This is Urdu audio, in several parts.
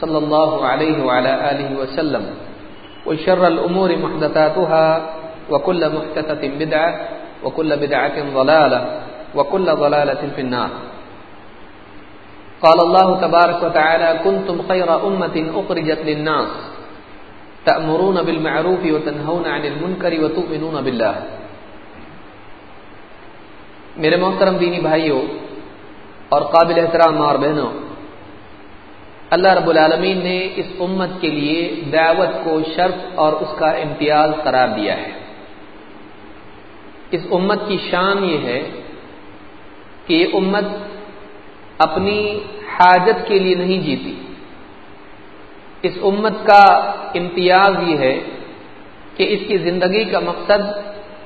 صلى الله عليه وعلى آله وسلم وشر الأمور محدثاتها وكل محدثة بدعة وكل بدعة ضلالة وكل ضلالة في النار قال الله تبارك وتعالى كنتم خير أمة أخرجت للناس تأمرون بالمعروف وتنهون عن المنكر وتؤمنون بالله میرے محترم دینی بھائیوں اور قابل احترام ماں اور بہنوں اللہ رب العالمین نے اس امت کے لیے دعوت کو شرف اور اس کا امتیاز قرار دیا ہے۔ اس امت کی شان یہ ہے کہ یہ امت اپنی حاجت کے لیے نہیں جیتی۔ اس امت کا امتیاز یہ ہے کہ اس کی زندگی کا مقصد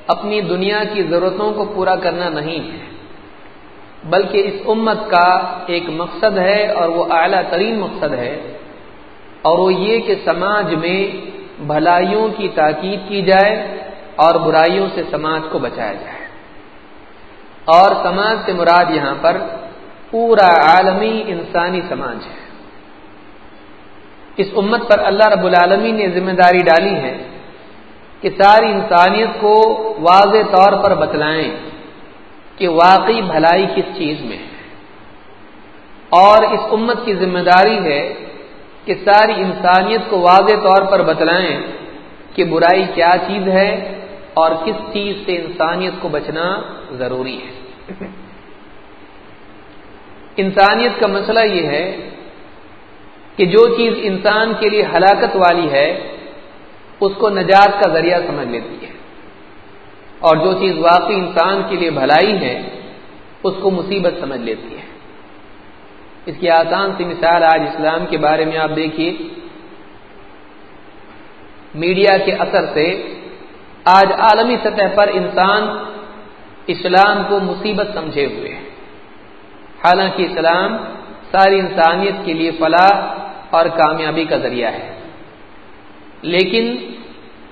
اپنی دنیا کی ضرورتوں کو پورا کرنا نہیں ہے۔ بلکہ اس امت کا ایک مقصد ہے اور وہ اعلیٰ ترین مقصد ہے اور وہ یہ کہ سماج میں بھلائیوں کی تاکید کی جائے اور برائیوں سے سماج کو بچایا جائے۔ اور سماج سے مراد یہاں پر پورا عالمی انسانی سماج ہے۔ اس امت پر اللہ رب العالمین نے ذمہ داری ڈالی ہے کہ ساری انسانیت کو واضح طور پر بتلائیں۔ کہ واقعی بھلائی کس چیز میں ہے؟ اور اس امت کی ذمہ داری ہے کہ ساری انسانیت کو واضح طور پر بتلائیں کہ برائی کیا چیز ہے اور کس چیز سے انسانیت کو بچنا ضروری ہے۔ انسانیت کا مسئلہ یہ ہے کہ جو چیز انسان کے لیے ہلاکت والی ہے، اس کو نجات کا ذریعہ سمجھ لیتی ہے۔ اور جو چیز واقعی انسان کے لیے بھلائی ہے، اس کو مصیبت سمجھ لیتی ہے۔ اس کی آسان سی مثال آج اسلام کے بارے میں آپ دیکھیے۔ میڈیا کے اثر سے آج عالمی سطح پر انسان اسلام کو مصیبت سمجھے ہوئے ہے حالانکہ اسلام ساری انسانیت کے لیے فلاح اور کامیابی کا ذریعہ ہے۔ لیکن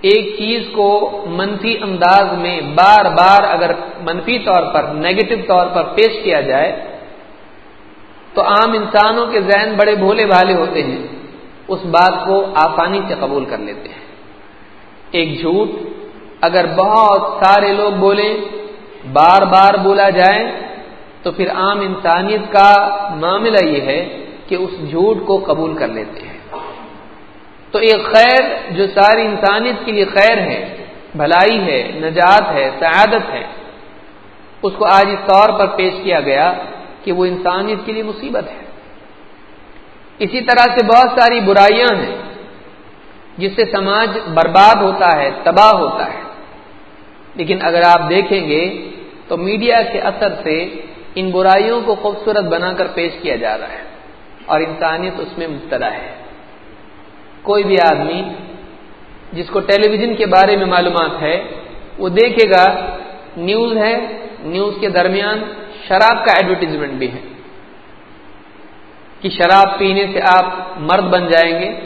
ایک چیز کو منفی انداز میں بار بار اگر منفی طور پر نیگیٹو طور پر پیش کیا جائے، تو عام انسانوں کے ذہن بڑے بھولے بھالے ہوتے ہیں، اس بات کو آسانی سے قبول کر لیتے ہیں۔ ایک جھوٹ اگر بہت سارے لوگ بولیں، بار بار بولا جائے، تو پھر عام انسانیت کا معاملہ یہ ہے کہ اس جھوٹ کو قبول کر لیتے ہیں۔ تو ایک خیر جو ساری انسانیت کے لیے خیر ہے، بھلائی ہے، نجات ہے، سعادت ہے، اس کو آج اس طور پر پیش کیا گیا کہ وہ انسانیت کے لیے مصیبت ہے۔ اسی طرح سے بہت ساری برائیاں ہیں جس سے سماج برباد ہوتا ہے، تباہ ہوتا ہے۔ لیکن اگر آپ دیکھیں گے تو میڈیا کے اثر سے ان برائیوں کو خوبصورت بنا کر پیش کیا جا رہا ہے اور انسانیت اس میں مبتلا ہے۔ کوئی بھی آدمی جس کو ٹیلی ویژن کے بارے میں معلومات ہے، وہ دیکھے گا نیوز ہے، نیوز کے درمیان شراب کا ایڈورٹیزمنٹ بھی ہے۔ کہ شراب پینے سے آپ مرد بن جائیں گے،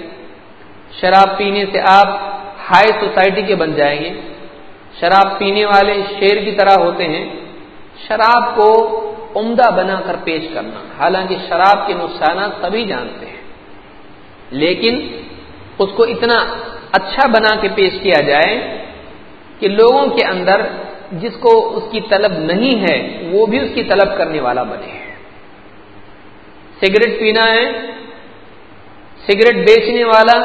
شراب پینے سے آپ ہائی سوسائٹی کے بن جائیں گے، شراب پینے والے شیر کی طرح ہوتے ہیں۔ شراب کو عمدہ بنا کر پیش کرنا، حالانکہ شراب کے نقصانات سبھی جانتے ہیں۔ لیکن اس کو اتنا اچھا بنا کے پیش کیا جائے کہ لوگوں کے اندر جس کو اس کی طلب نہیں ہے، وہ بھی اس کی طلب کرنے والا بنے۔ سگریٹ پینا ہے، سگریٹ بیچنے والا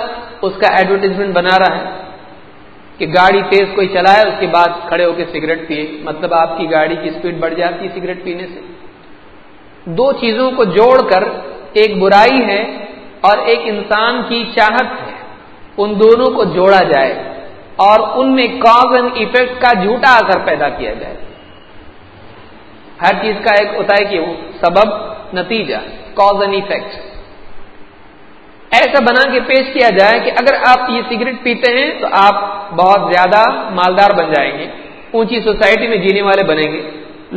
اس کا ایڈورٹیزمنٹ بنا رہا ہے کہ گاڑی تیز کوئی چلائے، اس کے بعد کھڑے ہو کے سگریٹ پیے مطلب آپ کی گاڑی کی اسپیڈ بڑھ جاتی ہے سگریٹ پینے سے۔ دو چیزوں کو جوڑ کر، ایک برائی ہے اور ایک انسان کی چاہت ہے۔ ان دونوں کو جوڑا جائے اور ان میں کاز اینڈ ایفیکٹ کا جھوٹا اثر پیدا کیا جائے۔ ہر چیز کا ایک ہوتا ہے کہ سبب، نتیجہ کاز اینڈ ایفیکٹ ایسا بنا کے پیش کیا جائے کہ اگر آپ یہ سگریٹ پیتے ہیں تو آپ بہت زیادہ مالدار بن جائیں گے، اونچی سوسائٹی میں جینے والے بنیں گے۔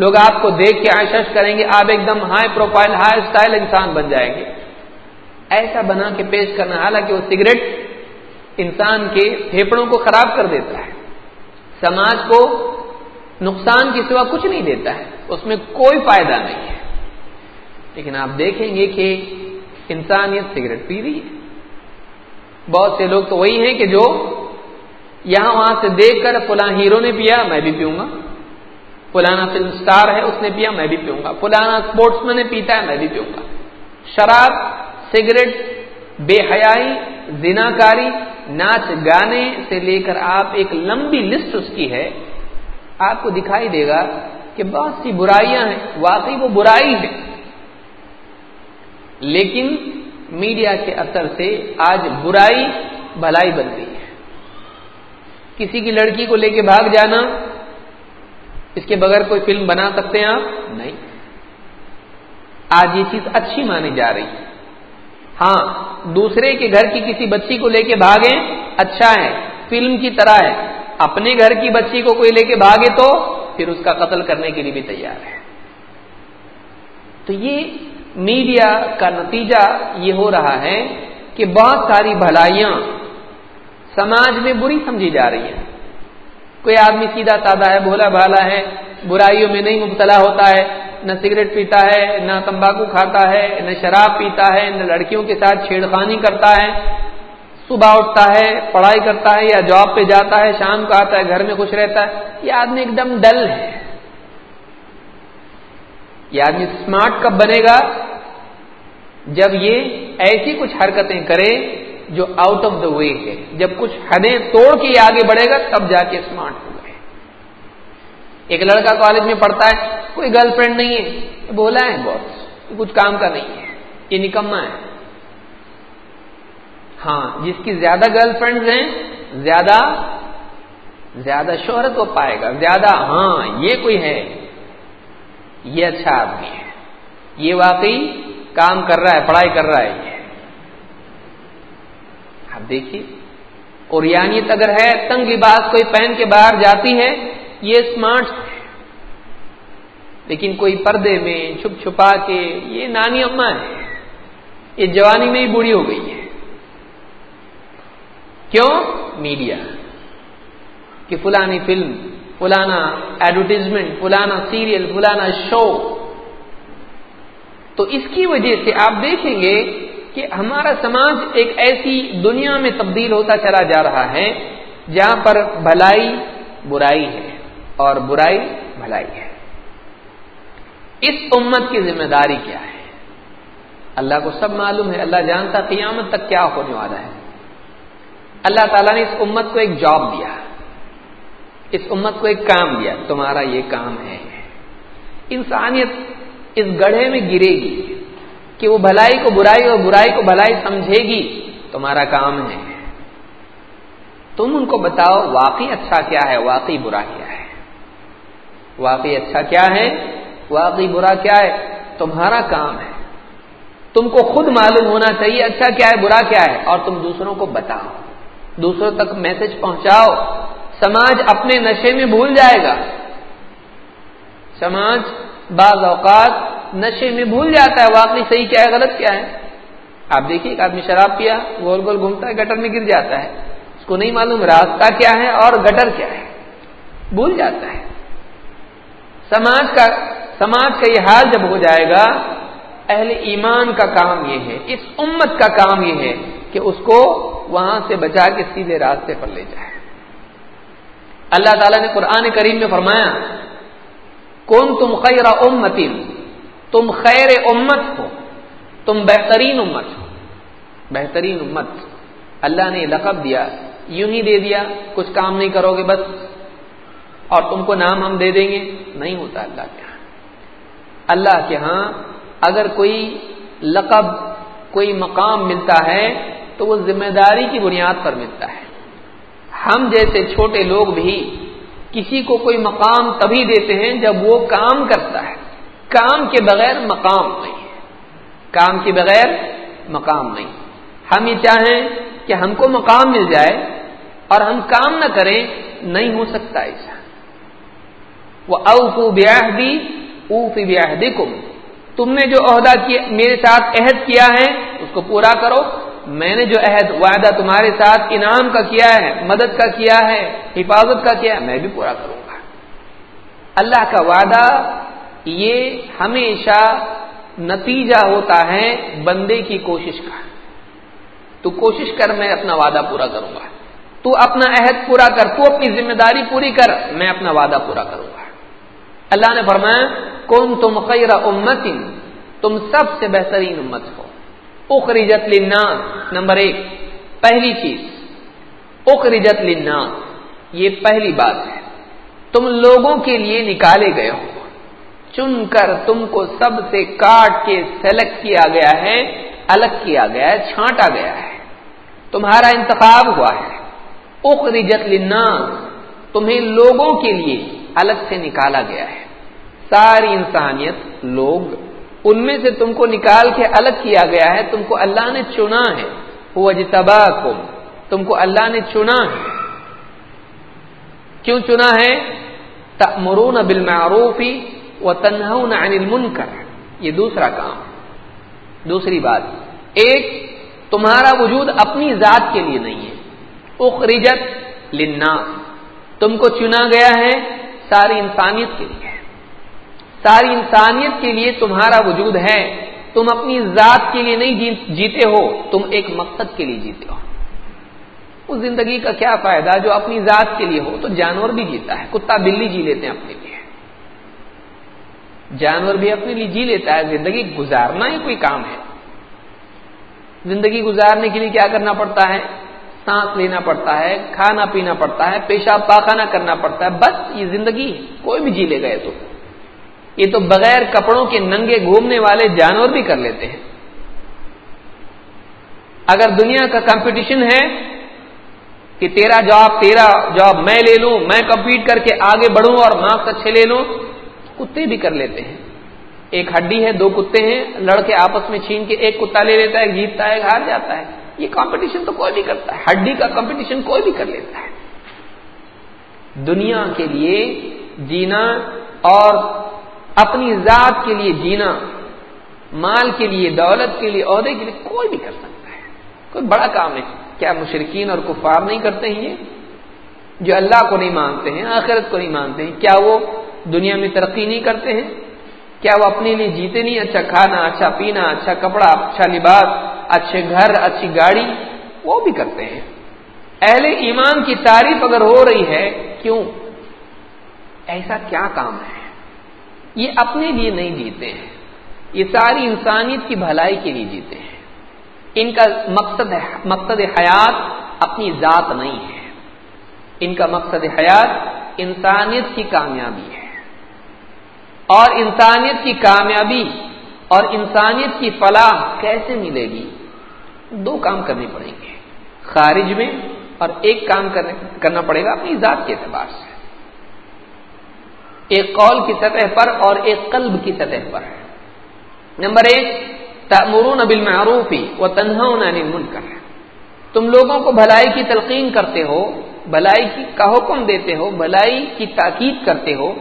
لوگ آپ کو دیکھ کے آشش کریں گے، آپ ایک دم ہائی پروفائل ہائی اسٹائل انسان بن جائیں گے۔ ایسا بنا کے پیش کرنا، حالانکہ وہ سگریٹ انسان کے پھیپڑوں کو خراب کر دیتا ہے۔ سماج کو نقصان کی سوا کچھ نہیں دیتا ہے۔ اس میں کوئی فائدہ نہیں ہے۔ لیکن آپ دیکھیں گے کہ انسانیت سگریٹ پی رہی ہے۔ بہت سے لوگ تو وہی ہیں کہ جو یہاں وہاں سے دیکھ کر فلاں ہیرو نے پیا، میں بھی پیوں گا۔ فلانا فلم سٹار ہے، اس نے پیا، میں بھی پیوں گا۔ فلانا اسپورٹس مین نے پیتا ہے، میں بھی پیوں گا۔ شراب، سگریٹ، بے حیائی زنا کاری ناچ گانے سے لے کر آپ ایک لمبی لسٹ اس کی ہے، آپ کو دکھائی دے گا کہ بہت سی برائیاں ہیں، واقعی وہ برائی ہے لیکن میڈیا کے اثر سے آج برائی بھلائی بن گئی ہے۔ کسی کی لڑکی کو لے کے بھاگ جانا، اس کے بغیر کوئی فلم بنا سکتے ہیں آپ؟ نہیں۔ آج یہ چیز اچھی مانی جا رہی ہے۔ ہاں دوسرے کے گھر کی کسی بچی کو لے کے بھاگیں اچھا ہے، فلم کی طرح ہے۔ اپنے گھر کی بچی کو کوئی لے کے بھاگے تو پھر اس کا قتل کرنے کے لیے بھی تیار ہے۔ تو یہ میڈیا کا نتیجہ یہ ہو رہا ہے کہ بہت ساری بھلائیاں سماج میں بری سمجھی جا رہی ہیں۔ کوئی آدمی سیدھا سادہ ہے، بھولا بھالا ہے، برائیوں میں نہیں مبتلا ہوتا ہے نہ سگریٹ پیتا ہے، نہ تمباکو کھاتا ہے، نہ شراب پیتا ہے، نہ لڑکیوں کے ساتھ چھیڑخانی کرتا ہے۔ صبح اٹھتا ہے، پڑھائی کرتا ہے یا جاب پہ جاتا ہے، شام کو آتا ہے، گھر میں خوش رہتا ہے۔ یہ آدمی ایک دم ڈل ہے۔ یہ آدمی اسمارٹ کب بنے گا؟ جب یہ ایسی کچھ حرکتیں کرے جو آؤٹ آف دا وے ہے۔ جب کچھ حدیں توڑ کے یہ آگے بڑھے گا، تب جا کے اسمارٹ ایک لڑکا کالج میں پڑھتا ہے، کوئی گرل فرینڈ نہیں ہے۔ بولا ہے بہت۔ کچھ کام کا نہیں ہے۔ یہ نکما ہے۔ ہاں جس کی زیادہ گرل فرینڈ ہیں، زیادہ زیادہ شہرت وہ پائے گا۔ زیادہ ہاں یہ کوئی ہے۔ یہ اچھا آدمی ہے۔ یہ واقعی کام کر رہا ہے، پڑھائی کر رہا ہے۔ یہ آپ دیکھیے اور یانیت اگر ہے، تنگ لباس کوئی پہن کے باہر جاتی ہے یہ اسمارٹ لیکن کوئی پردے میں چھپ چھپا کے یہ نانی اما ہے یہ جوانی میں ہی بوڑھی ہو گئی ہے کیوں؟ میڈیا کہ فلانی فلم، فلانا ایڈورٹیزمنٹ فلانا سیریل فلانا شو تو اس کی وجہ سے آپ دیکھیں گے کہ ہمارا سماج ایک ایسی دنیا میں تبدیل ہوتا چلا جا رہا ہے جہاں پر بھلائی برائی ہے۔ اور برائی بھلائی ہے۔ اس امت کی ذمہ داری کیا ہے؟ اللہ کو سب معلوم ہے، اللہ جانتا قیامت تک کیا ہونے والا ہے۔ اللہ تعالیٰ نے اس امت کو ایک جاب دیا۔ اس امت کو ایک کام دیا۔ تمہارا یہ کام ہے۔ انسانیت اس گڑھے میں گرے گی کہ وہ بھلائی کو برائی اور برائی کو بھلائی سمجھے گی۔ تمہارا کام ہے۔ تم ان کو بتاؤ، واقعی اچھا کیا ہے، واقعی برا کیا واقعی اچھا کیا ہے، واقعی برا کیا ہے، تمہارا کام ہے۔ تم کو خود معلوم ہونا چاہیے اچھا کیا ہے، برا کیا ہے، اور تم دوسروں کو بتاؤ۔ دوسروں تک میسج پہنچاؤ۔ سماج اپنے نشے میں بھول جائے گا۔ سماج بعض اوقات نشے میں بھول جاتا ہے، واقعی صحیح کیا ہے، غلط کیا ہے۔ آپ دیکھیے، ایک آدمی شراب پیا، گول گول گھومتا ہے، گٹر میں گر جاتا ہے۔ اس کو نہیں معلوم راستہ کیا ہے اور گٹر کیا ہے۔ بھول جاتا ہے۔ سماج کا سماج کا یہ حال جب ہو جائے گا، اہل ایمان کا کام یہ ہے، اس امت کا کام یہ ہے کہ اس کو وہاں سے بچا کے سیدھے راستے پر لے جائے۔ اللہ تعالیٰ نے قرآن کریم میں فرمایا کون تم خیر امتن تم خیر امت ہو، تم بہترین امت ہو۔ بہترین امت۔ اللہ نے لقب دیا، یوں ہی دے دیا، کچھ کام نہیں کرو گے بس۔ اور تم کو نام ہم دے دیں گے؟ نہیں ہوتا اللہ کے ہاں۔ اللہ کے ہاں اگر کوئی لقب، کوئی مقام ملتا ہے، تو وہ ذمہ داری کی بنیاد پر ملتا ہے۔ ہم جیسے چھوٹے لوگ بھی کسی کو کوئی مقام تبھی دیتے ہیں جب وہ کام کرتا ہے۔ کام کے بغیر مقام نہیں ہے۔ کام کے بغیر مقام نہیں۔ ہم یہ چاہیں کہ ہم کو مقام مل جائے اور ہم کام نہ کریں، نہیں ہو سکتا ایسا۔ وہ او بیاہ دی اوف بیاہ تم نے جو عہدہ کیا، میرے ساتھ عہد کیا ہے، اس کو پورا کرو۔ میں نے جو عہد، وعدہ تمہارے ساتھ انعام کا کیا ہے، مدد کا کیا ہے، حفاظت کا کیا ہے، میں بھی پورا کروں گا۔ اللہ کا وعدہ، یہ ہمیشہ نتیجہ ہوتا ہے بندے کی کوشش کا۔ تو کوشش کر، میں اپنا وعدہ پورا کروں گا۔ تو اپنا عہد پورا کر، تو اپنی ذمہ داری پوری کر، میں اپنا وعدہ پورا کروں گا۔ اللہ نے فرمایا کون تم خیر امت تم سب سے بہترین امت ہو۔ اخرجت للناس، نمبر ایک، پہلی چیز، اخرجت للناس، یہ پہلی بات ہے۔ تم لوگوں کے لیے نکالے گئے ہو۔ چن کر تم کو سب سے کاٹ کے سلیکٹ کیا گیا ہے، الگ کیا گیا ہے، چھانٹا گیا ہے۔ تمہارا انتخاب ہوا ہے۔ اخرجت للناس، تمہیں لوگوں کے لیے الگ سے نکالا گیا ہے۔ ساری انسانیت، لوگ، ان میں سے تم کو نکال کے الگ کیا گیا ہے، تم کو اللہ نے چنا ہے۔ وہ اجتبا تم کو اللہ نے چنا ہے۔ کیوں چنا ہے؟ تمرون بالمعروف و عن المنکر۔ یہ دوسرا کام۔ دوسری بات، ایک، تمہارا وجود اپنی ذات کے لیے نہیں ہے۔ اخرجت لنا تم کو چنا گیا ہے ساری انسانیت کے لیے۔ ساری انسانیت کے لیے تمہارا وجود ہے۔ تم اپنی ذات کے لیے نہیں جیتے ہو، تم ایک مقصد کے لیے جیتے ہو۔ اس زندگی کا کیا فائدہ؟ جو اپنی ذات کے لیے ہو تو جانور بھی جیتا ہے، کتا بلی جی لیتے ہیں اپنے لیے۔ جانور بھی اپنے لیے جی لیتا ہے۔ زندگی گزارنا ہی کوئی کام ہے۔ زندگی گزارنے کے لیے کیا کرنا پڑتا ہے؟ سانس لینا پڑتا ہے، کھانا پینا پڑتا ہے، پیشاب پاخانہ کرنا پڑتا ہے۔ بس یہ زندگی کوئی بھی جی لے گئے تو۔ یہ تو بغیر کپڑوں کے ننگے گھومنے والے جانور بھی کر لیتے ہیں۔ اگر دنیا کا کمپٹیشن ہے کہ تیرا جاب تیرا جاب میں لے لوں، میں کمپیٹ کر کے آگے بڑھوں اور مارکس اچھے لے لوں، کتے بھی کر لیتے ہیں۔ ایک ہڈی ہے، دو کتے ہیں، لڑکے آپس میں چھین کے ایک کتا لے لیتا ہے جیتتا ہے ہار جاتا ہے۔ یہ کمپٹیشن تو کوئی بھی کرتا ہے۔ ہڈی کا کمپٹیشن کوئی بھی کر لیتا ہے۔ دنیا کے لیے جینا اور اپنی ذات کے لیے جینا، مال کے لیے، دولت کے لیے، عہدے کے لیے کوئی بھی کر سکتا ہے۔ کوئی بڑا کام ہے۔ کیا مشرقین اور کفار نہیں کرتے ہیں یہ؟ جو اللہ کو نہیں مانتے ہیں، آخرت کو نہیں مانتے ہیں، کیا وہ دنیا میں ترقی نہیں کرتے ہیں؟ کیا وہ اپنے لیے جیتے نہیں؟ اچھا کھانا اچھا پینا اچھا کپڑا اچھا لباس، اچھے گھر، اچھی گاڑی، وہ بھی کرتے ہیں۔ اہل ایمان کی تعریف اگر ہو رہی ہے، کیوں؟ ایسا کیا کام ہے؟ یہ اپنے لیے نہیں جیتے ہیں۔ یہ ساری انسانیت کی بھلائی کے لیے جیتے ہیں۔ ان کا مقصد مقصد حیات اپنی ذات نہیں ہے۔ ان کا مقصد حیات انسانیت کی کامیابی ہے۔ اور انسانیت کی کامیابی اور انسانیت کی فلاح کیسے ملے گی؟ دو کام کرنے پڑیں گے۔ خارج میں اور ایک کام کرنا پڑے گا اپنی ذات کے اعتبار سے۔ ایک قول کی سطح پر اور ایک قلب کی سطح پر۔ نمبر ایک تمرون بالمعروف ہی وہ تنہا منکر تم لوگوں کو بھلائی کی تلقین کرتے ہو، بھلائی کی کا حکم دیتے ہو، بھلائی کی تاکید کرتے ہو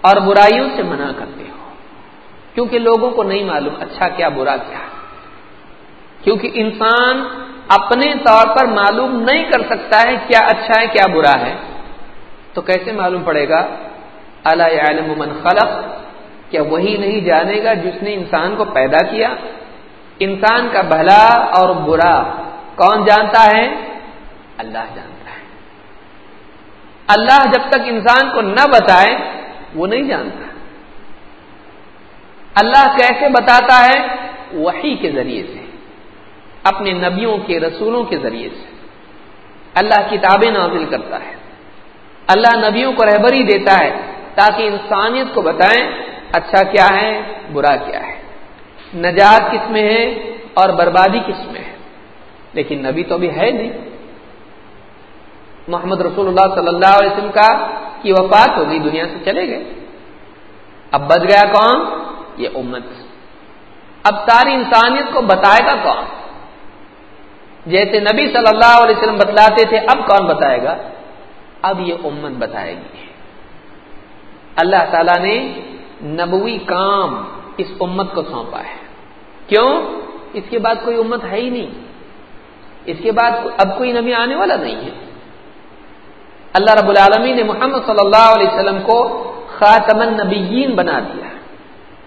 اور برائیوں سے منع کرتے ہو۔ کیونکہ لوگوں کو نہیں معلوم اچھا کیا، برا کیا۔ کیونکہ انسان اپنے طور پر معلوم نہیں کر سکتا ہے کیا اچھا ہے، کیا برا ہے۔ تو کیسے معلوم پڑے گا؟ اللہ علم من خلق؟ کیا وہی نہیں جانے گا جس نے انسان کو پیدا کیا؟ انسان کا بھلا اور برا کون جانتا ہے؟ اللہ جانتا ہے۔ اللہ جب تک انسان کو نہ بتائے، وہ نہیں جانتا۔ اللہ کیسے بتاتا ہے؟ وہی کے ذریعے سے۔ اپنے نبیوں کے رسولوں کے ذریعے سے۔ اللہ کتابیں نازل کرتا ہے۔ اللہ نبیوں کو رہبری دیتا ہے۔ تاکہ انسانیت کو بتائیں اچھا کیا ہے، برا کیا ہے۔ نجات کس میں ہے اور بربادی کس میں ہے؟ لیکن نبی تو ابھی ہے نہیں۔ محمد رسول اللہ صلی اللہ علیہ وسلم کا کی وفات ہو گئی، دنیا سے چلے گئے۔ اب بچ گیا کون؟ یہ امت۔ اب ساری انسانیت کو بتائے گا کون؟ جیسے نبی صلی اللہ علیہ وسلم بتلاتے تھے، اب کون بتائے گا؟ اب یہ امت بتائے گی۔ اللہ تعالی نے نبوی کام اس امت کو سونپا ہے۔ کیوں؟ اس کے بعد کوئی امت ہے ہی نہیں۔ اس کے بعد اب کوئی نبی آنے والا نہیں ہے۔ اللہ رب العالمین نے محمد صلی اللہ علیہ وسلم کو خاتم النبیین بنا دیا۔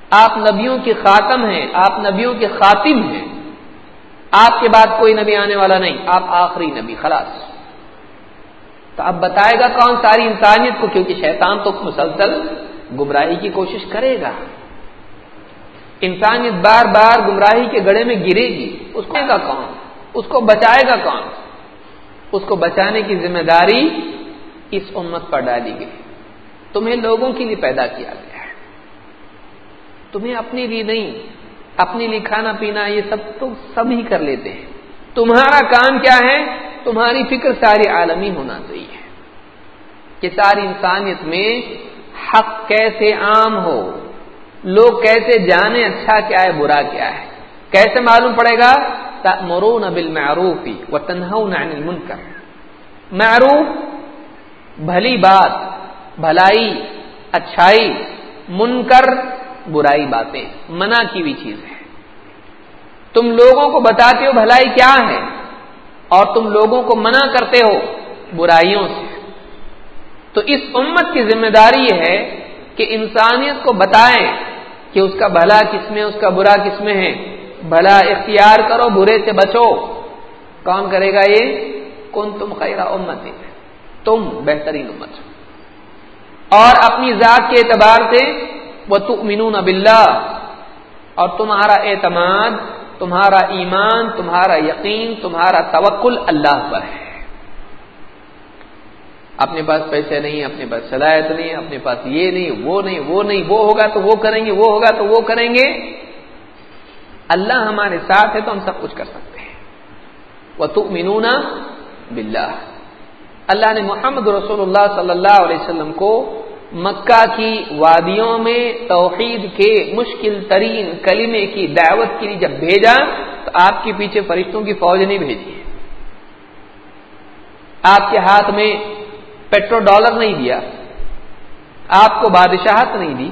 آپ نبیوں کے خاتم ہیں، آپ نبیوں کے خاتم ہیں۔ آپ کے بعد کوئی نبی آنے والا نہیں، آپ آخری نبی، خلاص۔ تو اب بتائے گا کون ساری انسانیت کو، کیونکہ شیطان تو مسلسل گمراہی کی کوشش کرے گا۔ انسانیت بار بار گمراہی کے گڑے میں گرے گی۔ اس کو کون؟ اس کو بچائے گا کون؟ اس کو بچانے کی ذمہ داری اس امت پر ڈالی گئی۔ تمہیں لوگوں کے لیے پیدا کیا گیا۔ ہے تمہیں اپنے لیے نہیں، اپنے لیے کھانا پینا یہ سب تو سب ہی کر لیتے ہیں۔ تمہارا کام کیا ہے؟ تمہاری فکر ساری عالمی ہونا چاہیے کہ ساری انسانیت میں حق کیسے عام ہو، لوگ کیسے جانے اچھا کیا ہے، برا کیا ہے۔ کیسے معلوم پڑے گا؟ مرون ابل معروف و المنکر۔ معروف، بھلی بات، بھلائی، اچھائی، منکر، برائی باتیں، منع کی بھی چیز ہے تم لوگوں کو بتاتے ہو بھلائی کیا ہے؟ اور تم لوگوں کو منع کرتے ہو برائیوں سے۔ تو اس امت کی ذمہ داری یہ ہے کہ انسانیت کو بتائیں کہ اس کا بھلا کس میں، اس کا برا کس میں ہے۔ بھلا اختیار کرو، برے سے بچو۔ کون کرے گا یہ؟ کون تم خیرہ امت تم بہترین امت اور اپنی ذات کے اعتبار سے وہ تؤمنون باللہ۔ اور تمہارا اعتماد تمہارا ایمان، تمہارا یقین، تمہارا توکل اللہ پر ہے۔ اپنے پاس پیسے نہیں، اپنے پاس صلاحیت نہیں، اپنے پاس یہ نہیں، وہ نہیں وہ نہیں، وہ ہوگا تو وہ کریں گے، وہ ہوگا تو وہ کریں گے۔ اللہ ہمارے ساتھ ہے تو ہم سب کچھ کر سکتے ہیں۔ وہ تو منونا اللہ نے محمد رسول اللہ صلی اللہ علیہ وسلم کو مکہ کی وادیوں میں توحید کے مشکل ترین کلمے کی دعوت کے لیے جب بھیجا، تو آپ کے پیچھے فرشتوں کی فوج نہیں بھیجی۔ آپ کے ہاتھ میں پیٹرو ڈالر نہیں دیا۔ آپ کو بادشاہت نہیں دی۔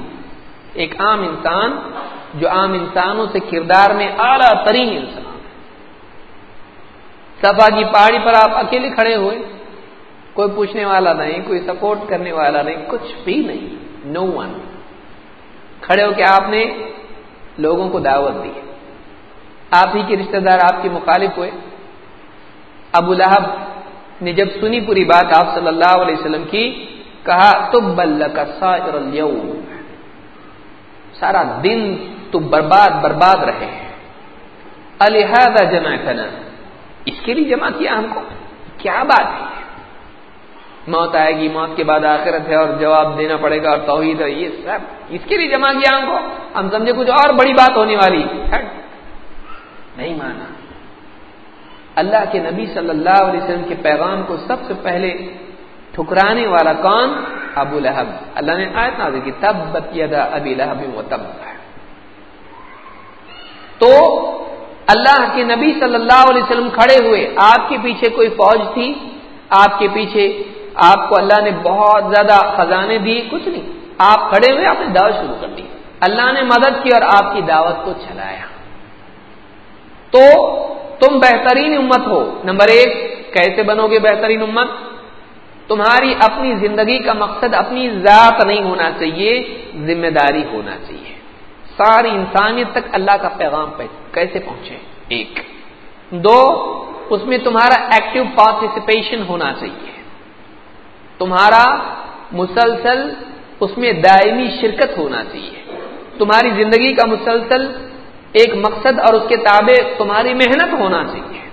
ایک عام انسان، جو عام انسانوں سے کردار میں اعلیٰ ترین انسان سفا کی پہاڑی پر آپ اکیلے کھڑے ہوئے۔ کوئی پوچھنے والا نہیں، کوئی سپورٹ کرنے والا نہیں، کچھ بھی نہیں نو ون کھڑے ہو کے آپ نے لوگوں کو دعوت دی۔ آپ ہی کے رشتہ دار آپ کے مخالف ہوئے۔ ابو لہب نے جب سنی پوری بات آپ صلی اللہ علیہ وسلم کی، کہا تب کا سارا دن تو برباد برباد رہے۔ الحاظ جمع کرنا اس کے لیے جمع کیا ہم کو؟ کیا بات ہے؟ موت آئے گی، موت کے بعد آخرت ہے اور جواب دینا پڑے گا اور توحید ہے۔ یہ سب اس کے لیے جمع کیا ہم کو؟ ہم سمجھے کچھ اور بڑی بات ہونے والی۔ نہیں مانا۔ اللہ کے نبی صلی اللہ علیہ وسلم کے پیغام کو سب سے پہلے ٹھکرانے والا کون؟ ابو لہب۔ اللہ نے آیت نازل کی تب بتیدا ابی لہب و تب تو اللہ کے نبی صلی اللہ علیہ وسلم کھڑے ہوئے، آپ کے پیچھے کوئی فوج تھی؟ آپ کے پیچھے آپ کو اللہ نے بہت زیادہ خزانے دی، کچھ نہیں۔ آپ کھڑے ہوئے، آپ نے دعوت شروع کر دی۔ اللہ نے مدد کی اور آپ کی دعوت کو چلایا۔ تو تم بہترین امت ہو۔ نمبر ایک، کیسے بنو گے بہترین امت؟ تمہاری اپنی زندگی کا مقصد اپنی ذات نہیں ہونا چاہیے، ذمہ داری ہونا چاہیے۔ ساری انسانیت تک اللہ کا پیغام کیسے پہنچے؟ ایک۔ دو، اس میں تمہارا ایکٹیو پارٹیسپیشن ہونا چاہیے۔ تمہارا مسلسل اس میں دائمی شرکت ہونا چاہیے۔ تمہاری زندگی کا مسلسل ایک مقصد اور اس کے تابع تمہاری محنت ہونا چاہیے۔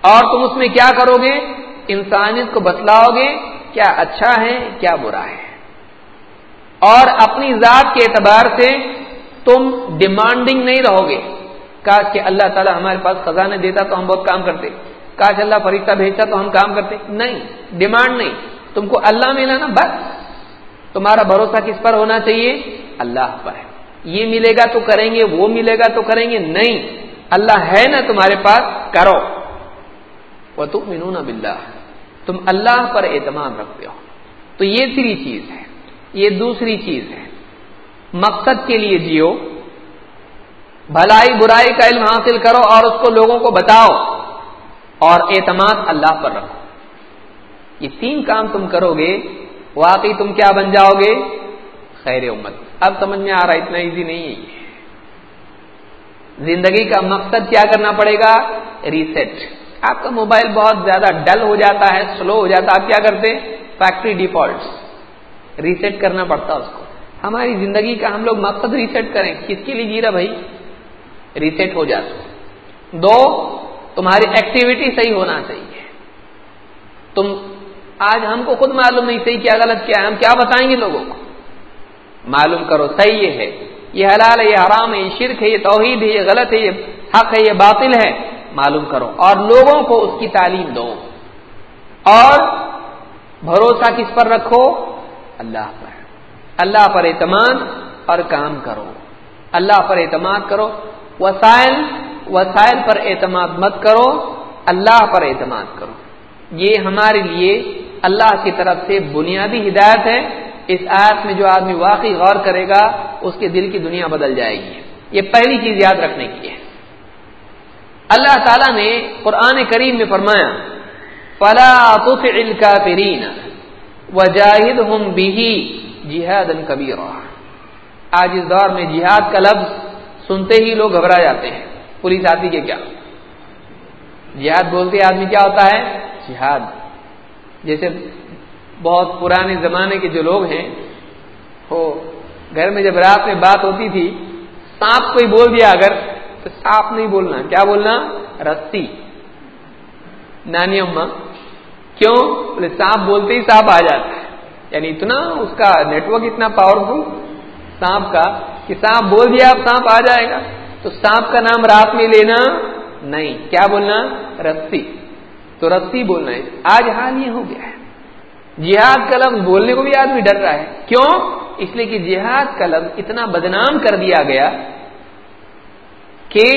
اور تم اس میں کیا کرو گے؟ انسانیت کو بتلاؤ گے، کیا اچھا ہے، کیا برا ہے۔ اور اپنی ذات کے اعتبار سے تم ڈیمانڈنگ نہیں رہو گے۔ کاش کہ اللہ تعالیٰ ہمارے پاس خزانے دیتا تو ہم بہت کام کرتے۔ کاش اللہ فرشتہ بھیجتا تو ہم کام کرتے۔ نہیں ڈیمانڈ نہیں۔ تم کو اللہ ملا نا بس تمہارا بھروسہ کس پر ہونا چاہیے؟ اللہ پر یہ ملے گا تو کریں گے، وہ ملے گا تو کریں گے۔ نہیں، اللہ ہے نا تمہارے پاس، کرو۔ وہ تم منون بلّہ تم اللہ پر اعتماد رکھتے ہو۔ تو یہ تیسری چیز ہے، یہ دوسری چیز ہے۔ مقصد کے لیے جیو۔ بھلائی برائی کا علم حاصل کرو اور اس کو لوگوں کو بتاؤ اور اعتماد اللہ پر رکھو۔ یہ تین کام تم کرو گے، واقعی تم کیا بن جاؤ گے؟ خیر امت۔ اب سمجھ میں آ رہا اتنا ایزی نہیں ہے زندگی کا مقصد کیا کرنا پڑے گا؟ ریسیٹ آپ کا موبائل بہت زیادہ ڈل ہو جاتا ہے سلو ہو جاتا ہے۔ آپ کیا کرتے؟ فیکٹری ڈیفالٹ ریسیٹ کرنا پڑتا اس کو۔ ہماری زندگی کا ہم لوگ مقصد ریسیٹ کریں۔ کس کے لیے جی رہا بھائی؟ ریسیٹ ہو جاتا دو، تمہاری ایکٹیویٹی صحیح ہونا چاہیے۔ آج ہم کو خود معلوم نہیں صحیح کیا غلط کیا ہے، ہم کیا بتائیں گے لوگوں کو؟ معلوم کرو، صحیح یہ ہے، یہ حلال ہے، یہ حرام ہے، یہ شرک ہے، یہ توحید ہے، یہ غلط ہے، یہ حق ہے، یہ باطل ہے۔ معلوم کرو، اور لوگوں کو اس کی تعلیم دو۔ اور بھروسہ کس پر رکھو؟ اللہ پر۔ اللہ پر اعتماد اور کام کرو۔ اللہ پر اعتماد کرو۔ وسائل وسائل پر اعتماد مت کرو۔ اللہ پر اعتماد کرو۔ یہ ہمارے لیے اللہ کی طرف سے بنیادی ہدایت ہے، اس آیت میں جو آدمی واقعی غور کرے گا، اس کے دل کی دنیا بدل جائے گی۔ یہ پہلی چیز یاد رکھنے کی ہے۔ اللہ تعالیٰ نے قرآن کریم میں فرمایا، فلا الکافرین وجاہد ہم بھی جہاد کبیر آج اس دور میں جہاد کا لفظ سنتے ہی لوگ گھبرا جاتے ہیں۔ پولیس آتی کے کیا؟ جہاد بولتے آدمی کیا ہوتا ہے؟ جہاد۔ جیسے بہت پرانے زمانے کے جو لوگ ہیں، وہ گھر میں جب رات میں بات ہوتی تھی، سانپ کوئی بول دیا اگر، تو سانپ نہیں بولنا۔ کیا بولنا؟ رسی۔ نانی اما کیوں؟ بولے، سانپ بولتے ہی سانپ آ جاتا ہے۔ یعنی اتنا اس کا نیٹورک اتنا پاورفل سانپ کا کہ سانپ بول دیا اب سانپ آ جائے گا۔ تو سانپ کا نام رات میں لینا نہیں۔ کیا بولنا؟ رسی۔ تو رسی بولنا ہے۔ آج حال یہ ہو گیا ہے۔ جہاد کا لفظ بولنے کو بھی آدمی ڈر رہا ہے۔ کیوں؟ اس لیے کہ جہاد کا لفظ اتنا بدنام کر دیا گیا کہ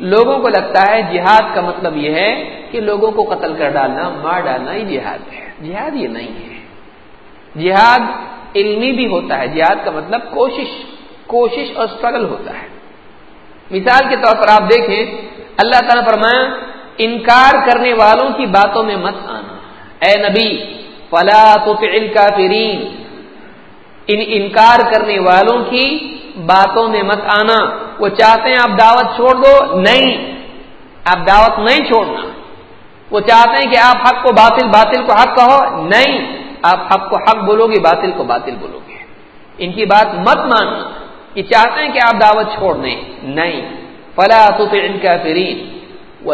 لوگوں کو لگتا ہے جہاد کا مطلب یہ ہے کہ لوگوں کو قتل کر ڈالنا، مار ڈالنا ہی جہاد ہے۔ جہاد یہ نہیں ہے۔ جہاد علمی بھی ہوتا ہے۔ جہاد کا مطلب کوشش کوشش اور اسٹرگل ہوتا ہے۔ مثال کے طور پر آپ دیکھیں، اللہ تعالیٰ فرمایا انکار کرنے والوں کی باتوں میں مت آنا۔ اے نبی، فلا کافرین ان انکار کرنے والوں کی باتوں میں مت آنا۔ وہ چاہتے ہیں آپ دعوت چھوڑ دو، نہیں۔ آپ دعوت نہیں چھوڑنا۔ وہ چاہتے ہیں کہ آپ حق کو باطل باطل کو حق کہو۔ نہیں، آپ حق کو حق بولو گے باطل کو باطل بولو گے ان کی بات مت ماننا۔ یہ چاہتے ہیں کہ آپ دعوت چھوڑ دیں۔ نہیں۔ فلا ان کا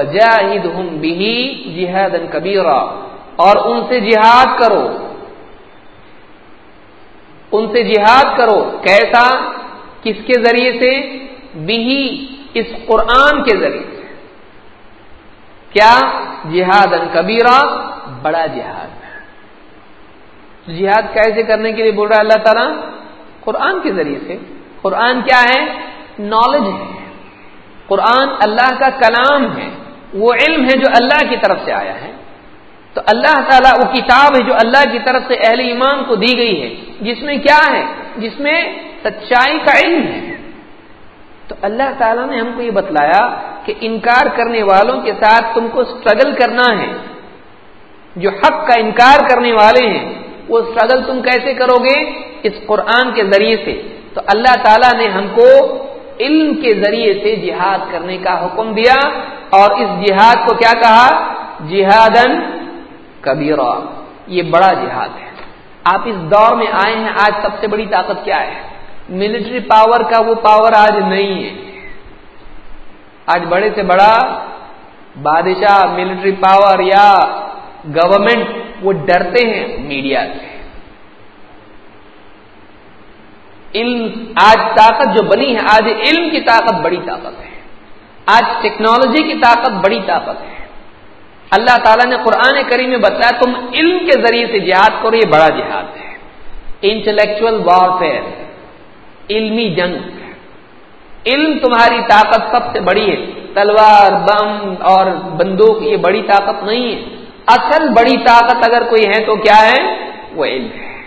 جاہد ہوں بھی جہاد اور ان سے جہاد کرو۔ ان سے جہاد کرو۔ کیسا؟ کس کے ذریعے سے؟ بھی اس قرآن کے ذریعے سے۔ کیا؟ جہاد ان بڑا جہاد۔ جہاد کیسے کرنے کے لیے بول رہا ہے اللہ تعالیٰ؟ قرآن کے ذریعے سے۔ قرآن کیا ہے؟ نالج ہے۔ قرآن اللہ کا کلام ہے۔ وہ علم ہے جو اللہ کی طرف سے آیا ہے۔ تو اللہ تعالیٰ وہ کتاب ہے جو اللہ کی طرف سے اہل ایمان کو دی گئی ہے۔ جس میں کیا ہے؟ جس میں سچائی کا علم ہے۔ تو اللہ تعالیٰ نے ہم کو یہ بتلایا کہ انکار کرنے والوں کے ساتھ تم کو اسٹرگل کرنا ہے۔ جو حق کا انکار کرنے والے ہیں، وہ اسٹرگل تم کیسے کرو گے؟ اس قرآن کے ذریعے سے۔ تو اللہ تعالیٰ نے ہم کو علم کے ذریعے سے جہاد کرنے کا حکم دیا۔ اور اس جہاد کو کیا کہا؟ جہادن کبیرا۔ یہ بڑا جہاد ہے۔ آپ اس دور میں آئے ہیں، آج سب سے بڑی طاقت کیا ہے؟ ملٹری پاور کا وہ پاور آج نہیں ہے۔ آج بڑے سے بڑا بادشاہ ملٹری پاور یا گورنمنٹ وہ ڈرتے ہیں میڈیا سے۔ علم، آج طاقت جو بنی ہے، آج علم کی طاقت بڑی طاقت ہے۔ آج ٹیکنالوجی کی طاقت بڑی طاقت ہے۔ اللہ تعالیٰ نے قرآن کریم میں بتایا، تم علم کے ذریعے سے جہاد کرو، یہ بڑا جہاد ہے۔ انٹلیکچل وارفیئر علمی جنگ۔ علم تمہاری طاقت سب سے بڑی ہے۔ تلوار، بم اور بندوق، یہ بڑی طاقت نہیں ہے۔ اصل بڑی طاقت اگر کوئی ہے تو کیا ہے؟ وہ علم ہے۔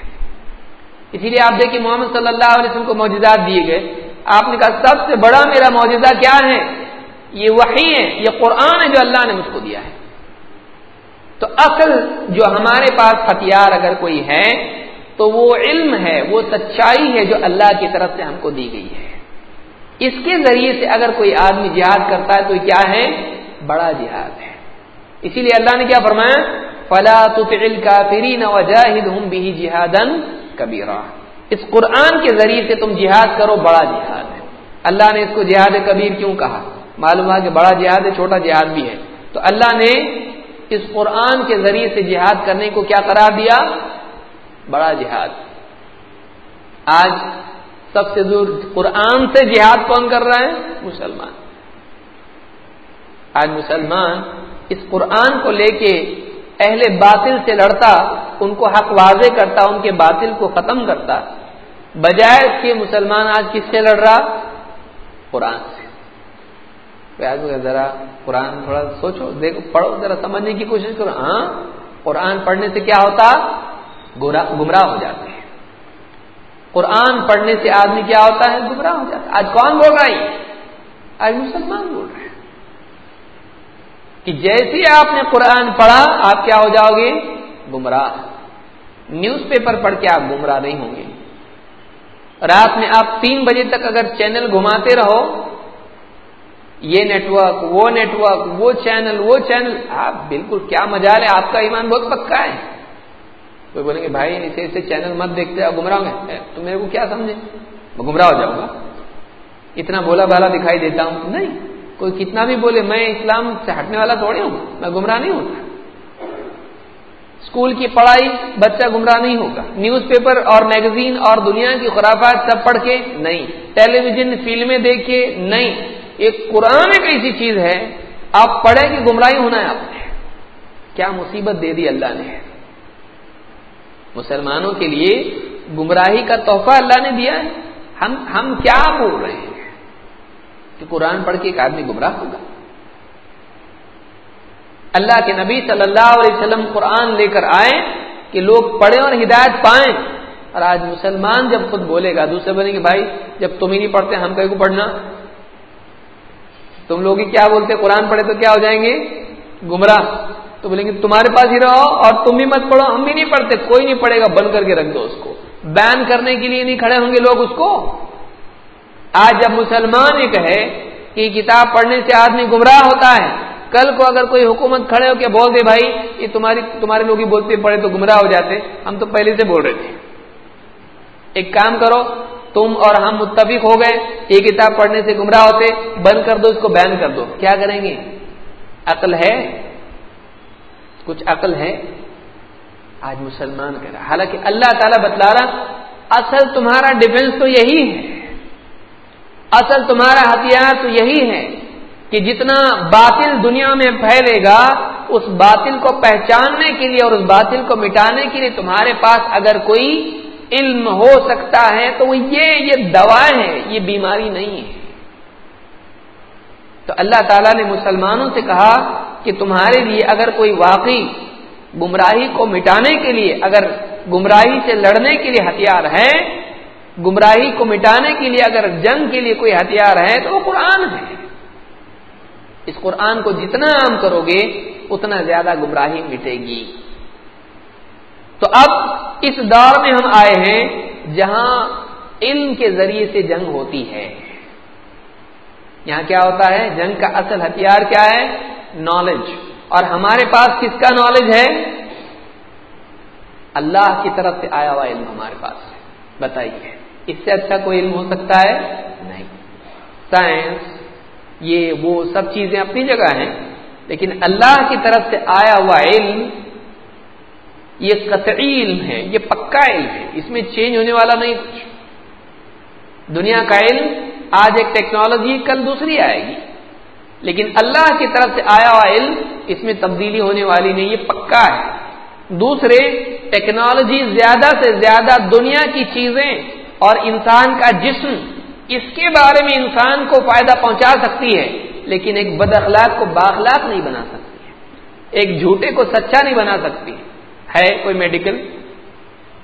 اسی لیے آپ دیکھیں، محمد صلی اللہ علیہ وسلم کو معجزات دیے گئے۔ آپ نے کہا، سب سے بڑا میرا معجزہ کیا ہے؟ یہ وہی ہے یہ قرآن ہے جو اللہ نے مجھ کو دیا ہے۔ تو اصل جو ہمارے پاس ہتھیار اگر کوئی ہے، تو وہ علم ہے، وہ سچائی ہے جو اللہ کی طرف سے ہم کو دی گئی ہے۔ اس کے ذریعے سے اگر کوئی آدمی جہاد کرتا ہے، تو کیا ہے؟ بڑا جہاد ہے۔ اسی لیے اللہ نے کیا فرمایا، فلا وجاہد ہوں بھی جہادن کبیرا اس قرآن کے ذریعے سے تم جہاد کرو، بڑا جہاد ہے۔ اللہ نے اس کو جہاد کبیر کیوں کہا؟ معلوم ہے کہ بڑا جہاد ہے، چھوٹا جہاد بھی ہے۔ تو اللہ نے اس قرآن کے ذریعے سے جہاد کرنے کو کیا قرار دیا؟ بڑا جہاد۔ آج سب سے دور قرآن سے جہاد کون کر رہا ہے؟ مسلمان۔ آج مسلمان اس قرآن کو لے کے اہل باطل سے لڑتا، ان کو حق واضح کرتا، ان کے باطل کو ختم کرتا۔ بجائے اس کے مسلمان آج کس سے لڑ رہا؟ قرآن سے۔ ذرا قرآن تھوڑا سوچو، دیکھو، پڑھو ذرا، سمجھنے کی کوشش کرو۔ ہاں قرآن پڑھنے سے کیا ہوتا؟ گمراہ ہو جاتے ہیں۔ قرآن پڑھنے سے آدمی کیا ہوتا ہے؟ گمراہ ہو جاتا ہے۔ آج کون بول رہا ہے؟ آج مسلمان بول رہے ہیں کہ جیسے آپ نے قرآن پڑھا، آپ کیا ہو جاؤ گے؟ گمراہ۔ نیوز پیپر پڑھ کے آپ گمراہ نہیں ہوں گے۔ رات میں آپ تین بجے تک اگر چینل گھماتے رہو یہ نیٹورک وہ نیٹورک وہ چینل وہ چینل آپ بالکل کیا مزہ ہے آپ کا ایمان بہت پکا ہے۔ کوئی بولیں گے، بھائی ایسے ایسے چینل مت دیکھتے گمراہ گے؟ تو میرے کو کیا سمجھے؟ میں گمراہ ہو جاؤں گا۔ اتنا بولا بالا دکھائی دیتا ہوں۔ نہیں، کوئی کتنا بھی بولے، میں اسلام سے ہٹنے والا تھوڑی ہوں، میں گمراہ نہیں ہوتا۔ اسکول کی پڑھائی بچہ گمراہ نہیں ہوگا۔ نیوز پیپر اور میگزین اور دنیا کی خرافات سب پڑھ کے، نہیں۔ ٹیلی ویژن فلمیں دیکھ کے، نہیں۔ ایک قرآن ایک ایسی چیز ہے، آپ پڑھیں کہ گمراہی ہونا ہے آپ نے۔ کیا مصیبت دے دی اللہ نے؟ مسلمانوں کے لیے گمراہی کا تحفہ اللہ نے دیا ہے۔ ہم ہم کیا بول رہے ہیں؟ کہ قرآن پڑھ کے ایک آدمی گمراہ ہوگا۔ اللہ کے نبی صلی اللہ علیہ وسلم قرآن لے کر آئے کہ لوگ پڑھیں اور ہدایت پائیں۔ اور آج مسلمان جب خود بولے گا، دوسرے بولیں گے، بھائی جب تم ہی نہیں پڑھتے، ہم کہیں کو پڑھنا؟ تم لوگ ہی کیا بولتے؟ قرآن پڑھے تو کیا ہو جائیں گے؟ گمراہ۔ تو بولیں گے، تمہارے پاس ہی رہو اور تم بھی مت پڑھو، ہم بھی نہیں پڑھتے، کوئی نہیں پڑھے گا، بند کر کے رکھ دو اس کو۔ بین کرنے کے لیے نہیں کھڑے ہوں گے لوگ اس کو۔ آج جب مسلمان یہ کہے کہ کتاب پڑھنے سے آدمی گمراہ ہوتا ہے، کل کو اگر کوئی حکومت کھڑے ہو کے بول دے، بھائی، یہ تمہاری، تمہارے لوگ ہی بولتے، پڑھے تو گمراہ ہو جاتے۔ ہم تو پہلے سے بول رہے تھے۔ ایک کام کرو تم اور ہم متفق ہو گئے، یہ کتاب پڑھنے سے گمراہ ہوتے، بند کر دو، اس کو بین کر دو۔ کیا کریں گے؟ عقل ہے؟ کچھ عقل ہے؟ آج مسلمان کہہ رہا حالانکہ اللہ تعالیٰ بتلا رہا، اصل تمہارا ڈیفینس تو یہی ہے۔ اصل تمہارا ہتھیار تو یہی ہے کہ جتنا باطل دنیا میں پھیلے گا، اس باطل کو پہچاننے کے لیے اور اس باطل کو مٹانے کے لیے تمہارے پاس اگر کوئی علم ہو سکتا ہے تو وہ یہ یہ دوائیں ہیں یہ بیماری نہیں ہے۔ تو اللہ تعالیٰ نے مسلمانوں سے کہا کہ تمہارے لیے اگر کوئی واقعی گمراہی کو مٹانے کے لیے، اگر گمراہی سے لڑنے کے لیے ہتھیار ہے، گمراہی کو مٹانے کے لیے اگر جنگ کے لیے کوئی ہتھیار ہے تو وہ قرآن ہے۔ اس قرآن کو جتنا عام کرو گے، اتنا زیادہ گمراہی مٹے گی۔ تو اب اس دور میں ہم آئے ہیں جہاں علم کے ذریعے سے جنگ ہوتی ہے۔ یہاں کیا ہوتا ہے؟ جنگ کا اصل ہتھیار کیا ہے؟ نالج اور ہمارے پاس کس کا نالج ہے؟ اللہ کی طرف سے آیا ہوا علم ہمارے پاس بتائیے، اس سے اچھا کوئی علم ہو سکتا ہے؟ نہیں۔ سائنس یہ وہ سب چیزیں اپنی جگہ ہیں، لیکن اللہ کی طرف سے آیا ہوا علم یہ قطعی علم ہے، یہ پکا علم ہے، اس میں چینج ہونے والا نہیں کچھ۔ دنیا کا علم آج ایک ٹیکنالوجی کل دوسری آئے گی۔ لیکن اللہ کی طرف سے آیا ہوا علم اس میں تبدیلی ہونے والی نہیں، یہ پکا ہے۔ دوسرے ٹیکنالوجی زیادہ سے زیادہ دنیا کی چیزیں اور انسان کا جسم، اس کے بارے میں انسان کو فائدہ پہنچا سکتی ہے، لیکن ایک بد اخلاق کو باخلاق نہیں بنا سکتی ہے۔ ایک جھوٹے کو سچا نہیں بنا سکتی۔ ہے کوئی میڈیکل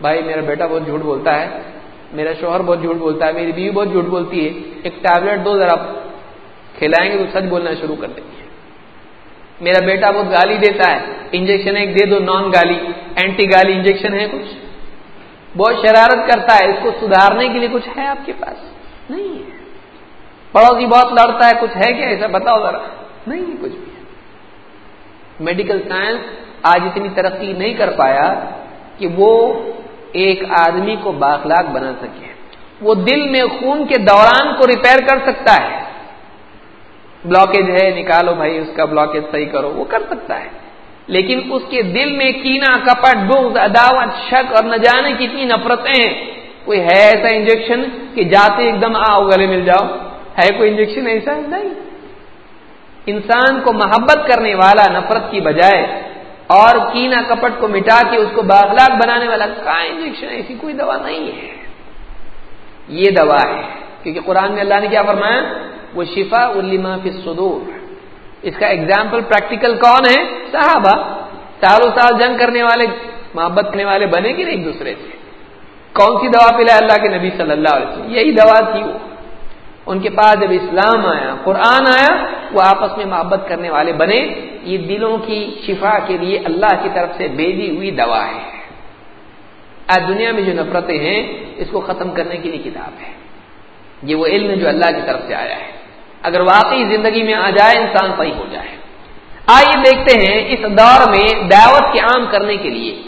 بھائی میرا بیٹا بہت جھوٹ بولتا ہے، میرا شوہر بہت جھوٹ بولتا ہے، میری بیوی بہت جھوٹ بولتی ہے، ایک ٹیبلٹ دو ذرا، کھلائیں گے تو سچ بولنا شروع کر دیں گے۔ میرا بیٹا بہت گالی دیتا ہے انجیکشن ایک دے دو نان گالی اینٹی گالی انجیکشن ہے کچھ۔ بہت شرارت کرتا ہے، اس کو سدھارنے کے لیے کچھ ہے آپ کے پاس؟ نہیں ہے۔ پڑوسی بہت لڑتا ہے، کچھ ہے کیا ایسا؟ بتاؤ ذرا۔ نہیں، کچھ بھی میڈیکل سائنس آج اتنی ترقی نہیں کر پایا کہ وہ ایک آدمی کو باخلاق بنا سکے۔ وہ دل میں خون کے دوران کو ریپیئر کر سکتا ہے۔ بلاکیج ہے، نکالو بھائی، اس کا بلاکیج صحیح کرو۔ وہ کر سکتا ہے۔ لیکن اس کے دل میں کینا، کپٹ، بغض، عداوت، شک اور نہ جانے کی اتنی نفرتیں ہیں۔ کوئی ہے ایسا انجیکشن کہ جاتے ایک دم آؤ، گلے مل جاؤ۔ ہے کوئی انجیکشن ایسا؟ نہیں۔ انسان کو محبت کرنے والا نفرت کی بجائے اور کینا کپٹ کو مٹا کے اس کو باغلاق بنانے والا کا انجیکشن ایسی کوئی دوا نہیں ہے۔ یہ دوا ہے۔ کیونکہ قرآن میں اللہ نے کیا فرمایا؟ وہ شفا الما فی صدور اس کا ایگزامپل پریکٹیکل کون ہے؟ صحابہ۔ سالوں سال جنگ کرنے والے، محبت کرنے والے بنے گی ایک دوسرے سے؟ کون سی دوا پلا اللہ کے نبی صلی اللہ علیہ وسلم؟ یہی دوا تھی وہ۔ ان کے پاس جب اسلام آیا، قرآن آیا، وہ آپس میں محبت کرنے والے بنے۔ یہ دلوں کی شفا کے لیے اللہ کی طرف سے بھیجی ہوئی دوا ہے آج دنیا میں جو نفرتیں ہیں، اس کو ختم کرنے کے لیے کتاب ہے۔ یہ وہ علم جو اللہ کی طرف سے آیا ہے۔ اگر واقعی زندگی میں آ جائے، انسان صحیح ہو جائے۔ آئیے دیکھتے ہیں اس دور میں دعوت کے عام کرنے کے لیے۔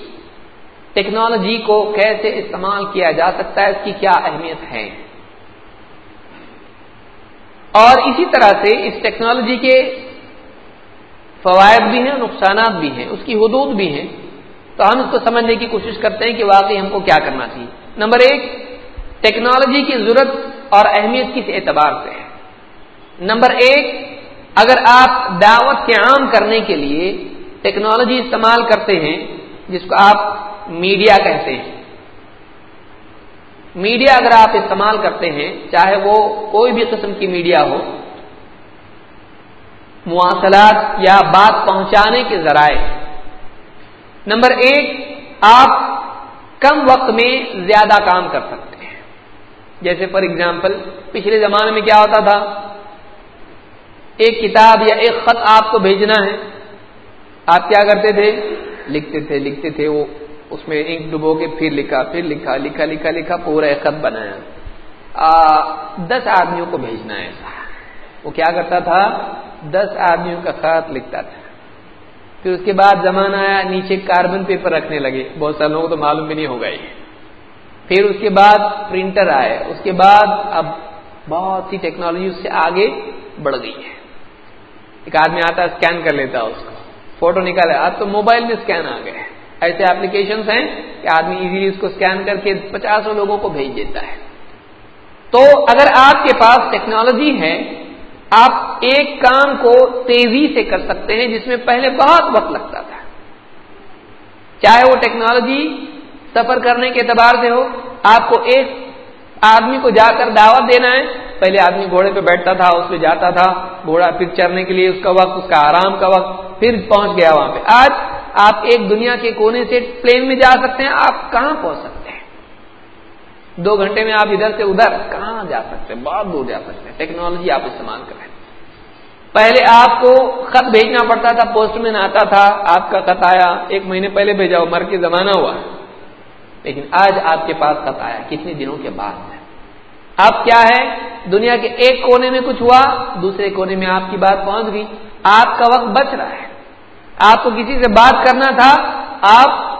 ٹیکنالوجی کو کیسے استعمال کیا جا سکتا ہے، اس کی کیا اہمیت ہے؟ اور اسی طرح سے اس ٹیکنالوجی کے فوائد بھی ہیں، نقصانات بھی ہیں، اس کی حدود بھی ہیں۔ تو ہم اس کو سمجھنے کی کوشش کرتے ہیں کہ واقعی ہم کو کیا کرنا چاہیے۔ نمبر ایک، ٹیکنالوجی کی ضرورت اور اہمیت کس اعتبار سے ہے؟ نمبر ایک، اگر آپ دعوت کے عام کرنے کے لیے ٹیکنالوجی استعمال کرتے ہیں، جس کو آپ میڈیا کہتے ہیں میڈیا اگر آپ استعمال کرتے ہیں، چاہے وہ کوئی بھی قسم کی میڈیا ہو، مواصلات یا بات پہنچانے کے ذرائع۔ نمبر ایک، آپ کم وقت میں زیادہ کام کر سکتے ہیں۔ جیسے فار ایگزامپل، پچھلے زمانے میں کیا ہوتا تھا؟ ایک کتاب یا ایک خط آپ کو بھیجنا ہے۔ آپ کیا کرتے تھے؟ لکھتے تھے لکھتے تھے، وہ اس میں انک ڈبو کے پھر لکھا پھر لکھا لکھا لکھا لکھا، پورا ایک خط بنایا۔ دس آدمیوں کو بھیجنا ہے۔ وہ کیا کرتا تھا؟ دس آدمیوں کا خط لکھتا تھا۔ پھر اس کے بعد زمانہ آیا، نیچے کاربن پیپر رکھنے لگے۔ بہت سارے لوگوں کو تو معلوم بھی نہیں ہوگا یہ۔ پھر اس کے بعد پرنٹر آئے۔ اس کے بعد اب بہت سی ٹیکنالوجی اس سے آگے بڑھ گئی ہے۔ ایک آدمی آتا ہے اسکین کر لیتا اس کو۔ فوٹو نکالے اب تو موبائل میں اسکین آ گئے۔ ایسے ایپلیکیشن ہیں کہ آدمی ایزیلی اس کو اسکین کر کے پچاسوں لوگوں کو بھیج دیتا ہے۔ تو اگر آپ کے پاس ٹیکنالوجی ہے، آپ ایک کام کو تیزی سے کر سکتے ہیں، جس میں پہلے بہت وقت لگتا تھا۔ چاہے وہ ٹیکنالوجی سفر کرنے کے اعتبار سے ہو، آپ کو ایک آدمی کو جا کر دعوت دینا ہے۔ پہلے آدمی گھوڑے پہ بیٹھتا تھا، اس پہ جاتا تھا، گھوڑا پھر چرنے کے لیے اس کا وقت، اس کا آرام کا وقت، پھر پہنچ گیا وہاں پہ۔ آج آپ ایک دنیا کے کونے سے پلین میں جا سکتے ہیں، آپ کہاں پہنچ سکتے ہیں؟ دو گھنٹے میں آپ ادھر سے ادھر، کہاں جا سکتے ہیں؟ بہت دور جا سکتے ہیں۔ ٹیکنالوجی آپ استعمال کریں پہلے آپ کو خط بھیجنا پڑتا تھا، پوسٹ مین آتا تھا، آپ کا خط آیا۔ ایک مہینے پہلے بھیجا مر کے زمانہ ہوا۔ لیکن آج آپ کے پاس خط آیا، کتنے دنوں کے بعد اب کیا ہے؟ دنیا کے ایک کونے میں کچھ ہوا، دوسرے کونے میں آپ کی بات پہنچ گئی۔ آپ کا وقت بچ رہا ہے۔ آپ کو کسی سے بات کرنا تھا، آپ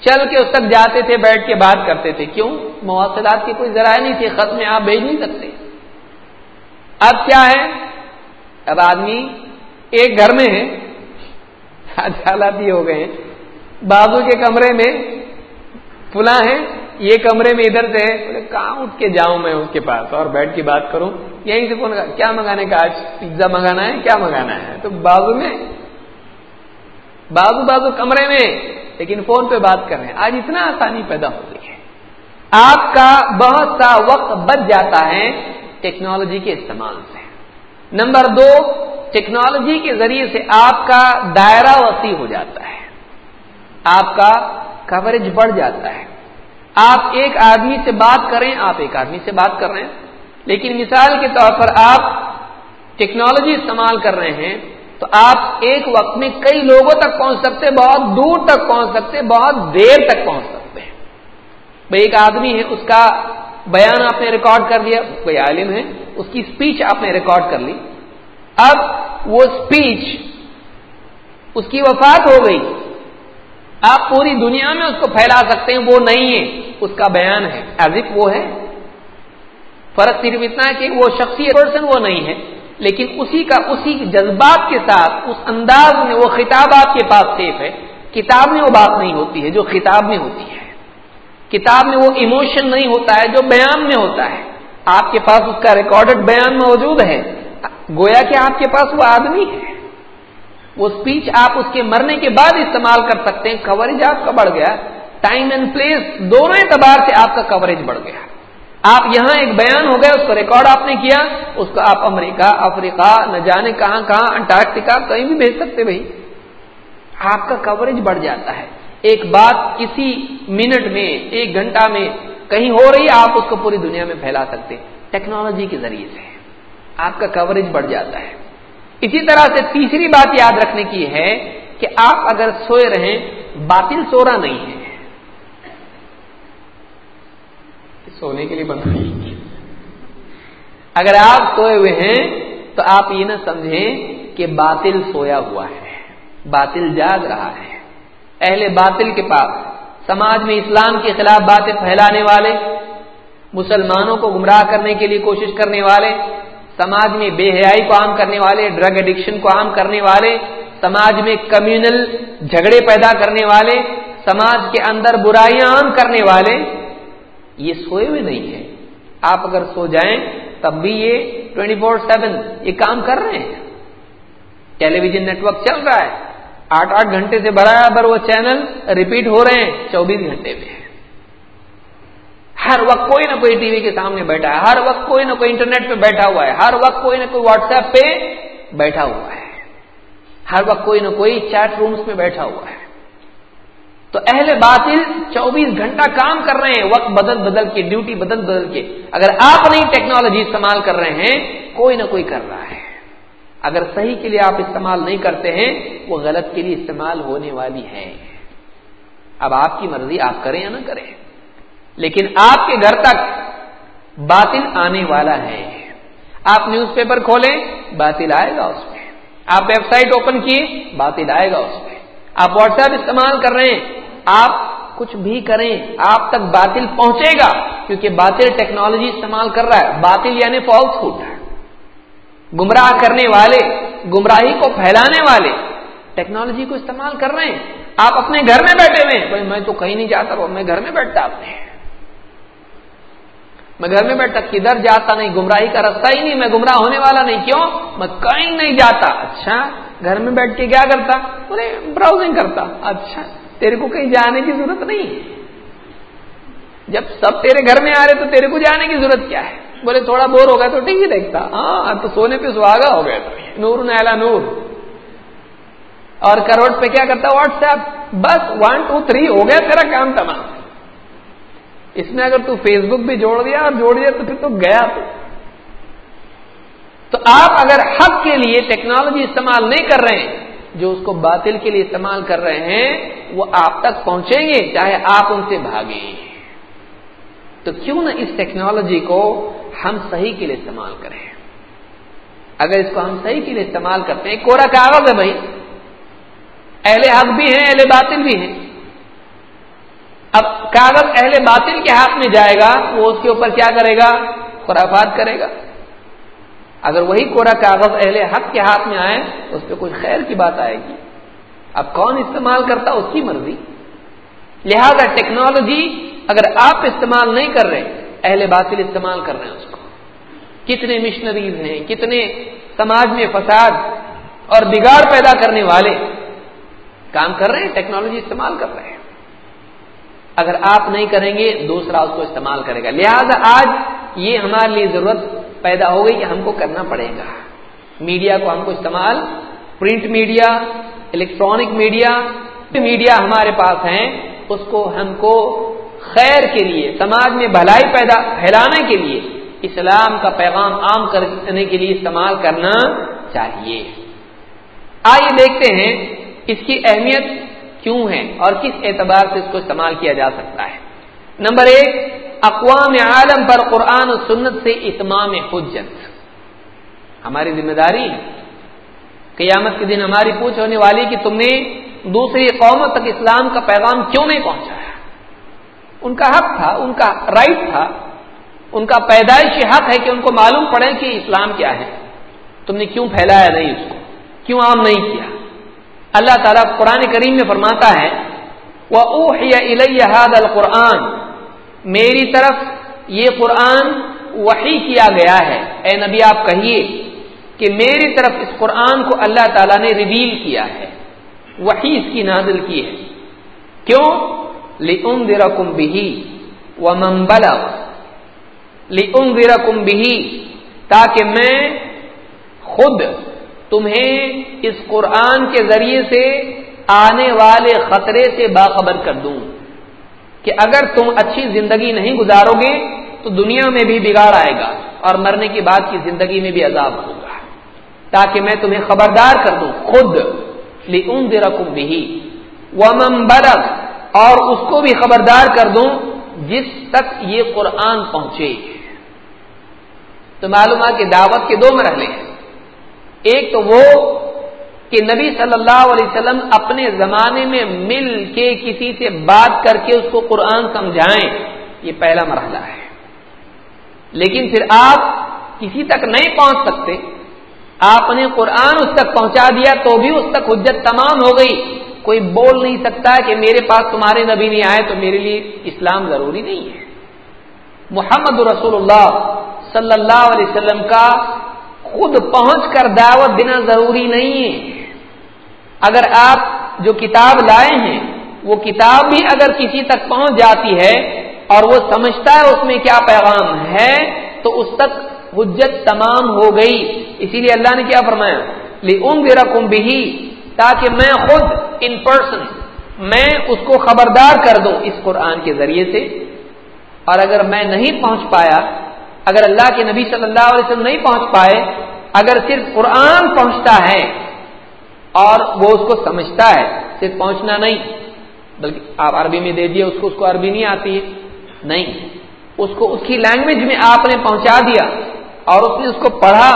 چل کے اس تک جاتے تھے، بیٹھ کے بات کرتے تھے۔ کیوں؟ مواصلات کے کوئی ذرائع نہیں تھے خط میں آپ بھیج نہیں سکتے۔ اب کیا ہے؟ اب آدمی ایک گھر میں ہے، حالات یہ ہو گئے ہیں۔ بابو کے کمرے میں فلاں ہے یہ کمرے میں ادھر سے ہے۔ کہاں اٹھ کے جاؤں میں اس کے پاس؟ اور بیٹھ کے بات کروں۔ یہیں سے کون کیا منگانے کا؟ آج پیزا منگانا ہے، کیا منگانا ہے؟ تو بابو میں بازو بازو کمرے میں، لیکن فون پہ بات کر رہے ہیں۔ آج اتنا آسانی پیدا ہو گئی ہے۔ آپ کا بہت سا وقت بچ جاتا ہے ٹیکنالوجی کے استعمال سے۔ نمبر دو، ٹیکنالوجی کے ذریعے سے آپ کا دائرہ وسیع ہو جاتا ہے۔ آپ کا کوریج بڑھ جاتا ہے۔ آپ ایک آدمی سے بات کریں آپ ایک آدمی سے بات کر رہے ہیں۔ لیکن مثال کے طور پر آپ ٹیکنالوجی استعمال کر رہے ہیں تو آپ ایک وقت میں کئی لوگوں تک پہنچ سکتے بہت دور تک پہنچ سکتے بہت دیر تک پہنچ سکتے ہیں۔ بھائی ایک آدمی ہے، اس کا بیان آپ نے ریکارڈ کر دیا، کوئی عالم ہے، اس کی اسپیچ آپ نے ریکارڈ کر لی۔ اب وہ اسپیچ اس کی وفات ہو گئی۔ آپ پوری دنیا میں اس کو پھیلا سکتے ہیں، وہ نہیں ہے، اس کا بیان ہے۔ ایز اف وہ ہے۔ فرق صرف اتنا ہے کہ وہ شخصی پرسن وہ نہیں ہے۔ لیکن اسی کا اسی جذبات کے ساتھ، اس انداز میں وہ خطاب آپ کے پاس سیف ہے۔ کتاب میں وہ بات نہیں ہوتی ہے جو خطاب میں ہوتی ہے۔ کتاب میں وہ ایموشن نہیں ہوتا ہے جو بیان میں ہوتا ہے۔ آپ کے پاس اس کا ریکارڈڈ بیان موجود ہے۔ گویا کہ آپ کے پاس وہ آدمی ہے۔ وہ اسپیچ آپ اس کے مرنے کے بعد استعمال کر سکتے ہیں۔ کوریج آپ کا بڑھ گیا۔ ٹائم اینڈ پلیس دونوں اعتبار سے آپ کا کوریج بڑھ گیا۔ آپ یہاں ایک بیان ہو گیا، اس کو ریکارڈ آپ نے کیا، اس کو آپ امریکہ، افریقہ، نہ جانے کہاں کہاں، انٹارکٹیکا کہیں بھی بھیج سکتے بھائی۔ آپ کا کوریج بڑھ جاتا ہے۔ ایک بات کسی منٹ میں، ایک گھنٹہ میں کہیں ہو رہی ہے، آپ اس کو پوری دنیا میں پھیلا سکتے۔ ٹیکنالوجی کے ذریعے سے آپ کا کوریج بڑھ جاتا ہے۔ اسی طرح سے تیسری بات یاد رکھنے کی ہے کہ آپ اگر سوئے رہیں، باطل سورا نہیں ہے۔ سونے کے لیے بنا اگر آپ سوئے ہوئے ہیں، تو آپ یہ نہ سمجھیں کہ باطل سویا ہوا ہے۔ باطل جاگ رہا ہے۔ اہل باطل کے پاس، سماج میں اسلام کے خلاف باتیں پھیلانے والے، مسلمانوں کو گمراہ کرنے کے لیے کوشش کرنے والے، سماج میں بے حیائی کو عام کرنے والے، ڈرگ ایڈکشن کو عام کرنے والے، سماج میں کمیونل جھگڑے پیدا کرنے والے، سماج کے اندر برائیاں عام کرنے والے یہ سوئے ہوئے نہیں ہے آپ اگر سو جائیں، تب بھی یہ ٹوینٹی فور سیون یہ کام کر رہے ہیں۔ ٹیلی ویژن نیٹورک چل رہا ہے۔ آٹھ آٹھ گھنٹے سے برابر وہ چینل ریپیٹ ہو رہے ہیں، چوبیس گھنٹے میں۔ ہر وقت کوئی نہ کوئی ٹی وی کے سامنے بیٹھا ہے، ہر وقت کوئی نہ کوئی انٹرنیٹ پہ بیٹھا ہوا ہے، ہر وقت کوئی نہ کوئی واٹس ایپ پہ بیٹھا ہوا ہے۔ ہر وقت کوئی نہ کوئی چیٹ رومز میں بیٹھا ہوا ہے۔ تو اہل باطل چوبیس گھنٹہ کام کر رہے ہیں، وقت بدل بدل کے ڈیوٹی بدل بدل کے۔ اگر آپ نہیں ٹیکنالوجی استعمال کر رہے ہیں، کوئی نہ کوئی کر رہا ہے۔ اگر صحیح کے لیے آپ استعمال نہیں کرتے ہیں، وہ غلط کے لیے استعمال ہونے والی ہے۔ اب آپ کی مرضی آپ کریں یا نہ کریں۔ لیکن آپ کے گھر تک باطل آنے والا ہے۔ آپ نیوز پیپر کھولیں، باطل آئے گا اس میں۔ آپ ویب سائٹ اوپن کیے، باطل آئے گا اس میں۔ آپ واٹس ایپ استعمال کر رہے ہیں آپ کچھ بھی کریں، آپ تک باطل پہنچے گا، کیونکہ باطل ٹیکنالوجی استعمال کر رہا ہے۔ باطل یعنی فالس ہوٹ ہے گمراہ کرنے والے، گمراہی کو پھیلانے والے ٹیکنالوجی کو استعمال کر رہے ہیں۔ آپ اپنے گھر میں بیٹھے ہوئے بھائی، میں تو کہیں نہیں جاتا میں گھر میں بیٹھتا اپنے میں گھر میں بیٹھتا، کدھر جاتا نہیں، گمراہی کا رستہ ہی نہیں، میں گمراہ ہونے والا نہیں۔ کیوں؟ میں کہیں نہیں جاتا۔ اچھا گھر میں بیٹھ کے کیا کرتا؟ بولے براؤزنگ کرتا۔ اچھا۔ تیرے کو کہیں جانے کی ضرورت نہیں۔ جب سب تیرے گھر میں آ رہے تو تیرے کو جانے کی ضرورت کیا ہے؟ بولے تھوڑا بور ہو گیا تو ٹی وی دیکھتا۔ ہاں تو سونے پہ سہاگا ہو گیا نور نیلا نور۔ اور کروڑ پہ کیا کرتا واٹس ایپ بس ون ٹو تھری ہو گیا تیرا کام تمام۔ اس میں اگر تو فیس بک بھی جوڑ دیا اور جوڑ دیا تو پھر تو گیا تو۔ تو آپ اگر حق کے لیے ٹیکنالوجی استعمال نہیں کر رہے ہیں جو اس کو باطل کے لیے استعمال کر رہے ہیں، وہ آپ تک پہنچیں گے، چاہے آپ ان سے بھاگیں۔ تو کیوں نہ اس ٹیکنالوجی کو ہم صحیح کے لیے استعمال کریں؟ اگر اس کو ہم صحیح کے لیے استعمال کرتے ہیں کوڑا کاغذ ہے بھائی۔ اہل حق بھی ہیں، اہل باطل بھی ہیں۔ اب کاغذ اہل باطل کے ہاتھ میں جائے گا، وہ اس کے اوپر کیا کرے گا؟ خرافات کرے گا۔ اگر وہی کوڑا کاغذ اہل حق کے ہاتھ میں آئے، اس پہ کچھ خیر کی بات آئے گی۔ اب کون استعمال کرتا؟ اس کی مرضی۔ لہذا ٹیکنالوجی اگر آپ استعمال نہیں کر رہے، اہل باطل استعمال کر رہے ہیں اس کو۔ کتنے مشنریز ہیں، کتنے سماج میں فساد اور بگاڑ پیدا کرنے والے۔ کام کر رہے ہیں، ٹیکنالوجی استعمال کر رہے ہیں۔ اگر آپ نہیں کریں گے، دوسرا اس کو استعمال کرے گا۔ لہذا آج یہ ہمارے لیے ضرورت پیدا ہو گئی کہ ہم کو کرنا پڑے گا۔ میڈیا کو ہم کو استعمال، print media, electronic media media ہمارے پاس ہیں، اس کو ہم کو خیر کے لیے، سماج میں بھلائی پیدا، پھیلانے کے لیے اسلام کا پیغام عام کرنے کے لیے استعمال کرنا چاہیے۔ آئیے دیکھتے ہیں اس کی اہمیت کیوں ہے اور کس اعتبار سے اس کو استعمال کیا جا سکتا ہے۔ نمبر ایک اقوام عالم پر قرآن و سنت سے اتمام حجت۔ ہماری ذمہ داری قیامت کے دن ہماری پوچھ ہونے والی کہ تم نے دوسری قوموں تک اسلام کا پیغام کیوں نہیں پہنچایا؟ ان کا حق تھا، ان کا رائٹ تھا۔ ان کا پیدائشی حق ہے کہ ان کو معلوم پڑے کہ اسلام کیا ہے۔ تم نے کیوں پھیلایا نہیں اس کو؟ کیوں عام نہیں کیا؟ اللہ تعالیٰ قرآن کریم میں فرماتا ہے وہ الحاد القرآن میری طرف یہ قرآن وہی کیا گیا ہے۔ اے نبی، آپ کہیے کہ میری طرف اس قرآن کو اللہ تعالیٰ نے ریویل کیا ہے۔ وہی اس کی نازل کی ہے۔ کیوں؟ لم درا کم بھی و ممبل لم درا کم بھی تاکہ میں خود تمہیں اس قرآن کے ذریعے سے آنے والے خطرے سے باخبر کر دوں۔ کہ اگر تم اچھی زندگی نہیں گزارو گے تو دنیا میں بھی بگاڑ آئے گا اور مرنے کے بعد کی زندگی میں بھی عذاب ہوگا تاکہ میں تمہیں خبردار کر دوں، خود۔ لکھوں رقم بھی ومم برق اور اس کو بھی خبردار کر دوں جس تک یہ قرآن پہنچے۔ تو معلوم ہے کہ دعوت کے دو مرحلے ہیں۔ ایک تو وہ کہ نبی صلی اللہ علیہ وسلم اپنے زمانے میں مل کے کسی سے بات کر کے اس کو قرآن سمجھائیں، یہ پہلا مرحلہ ہے۔ لیکن پھر آپ کسی تک نہیں پہنچ سکتے، آپ نے قرآن اس تک پہنچا دیا تو بھی اس تک حجت تمام ہو گئی۔ کوئی بول نہیں سکتا کہ میرے پاس تمہارے نبی نہیں آئے تو میرے لیے اسلام ضروری نہیں ہے۔ محمد رسول اللہ صلی اللہ علیہ وسلم کا خود پہنچ کر دعوت دینا ضروری نہیں ہے۔ اگر آپ جو کتاب لائے ہیں، وہ کتاب بھی اگر کسی تک پہنچ جاتی ہے اور وہ سمجھتا ہے اس میں کیا پیغام ہے، تو اس تک حجت تمام ہو گئی۔ اسی لیے اللہ نے کیا فرمایا؟ رقم بھی تاکہ میں خود ان پرسن میں اس کو خبردار کر دوں اس قرآن کے ذریعے سے۔ اور اگر میں نہیں پہنچ پایا، اگر اللہ کے نبی صلی اللہ علیہ وسلم نہیں پہنچ پائے، اگر صرف قرآن پہنچتا ہے اور وہ اس کو سمجھتا ہے، صرف پہنچنا نہیں، بلکہ آپ عربی میں دے دیے، اس کو اس کو عربی نہیں آتی، نہیں۔ اس کو اس کی لینگویج میں آپ نے پہنچا دیا اور اس نے اس کو پڑھا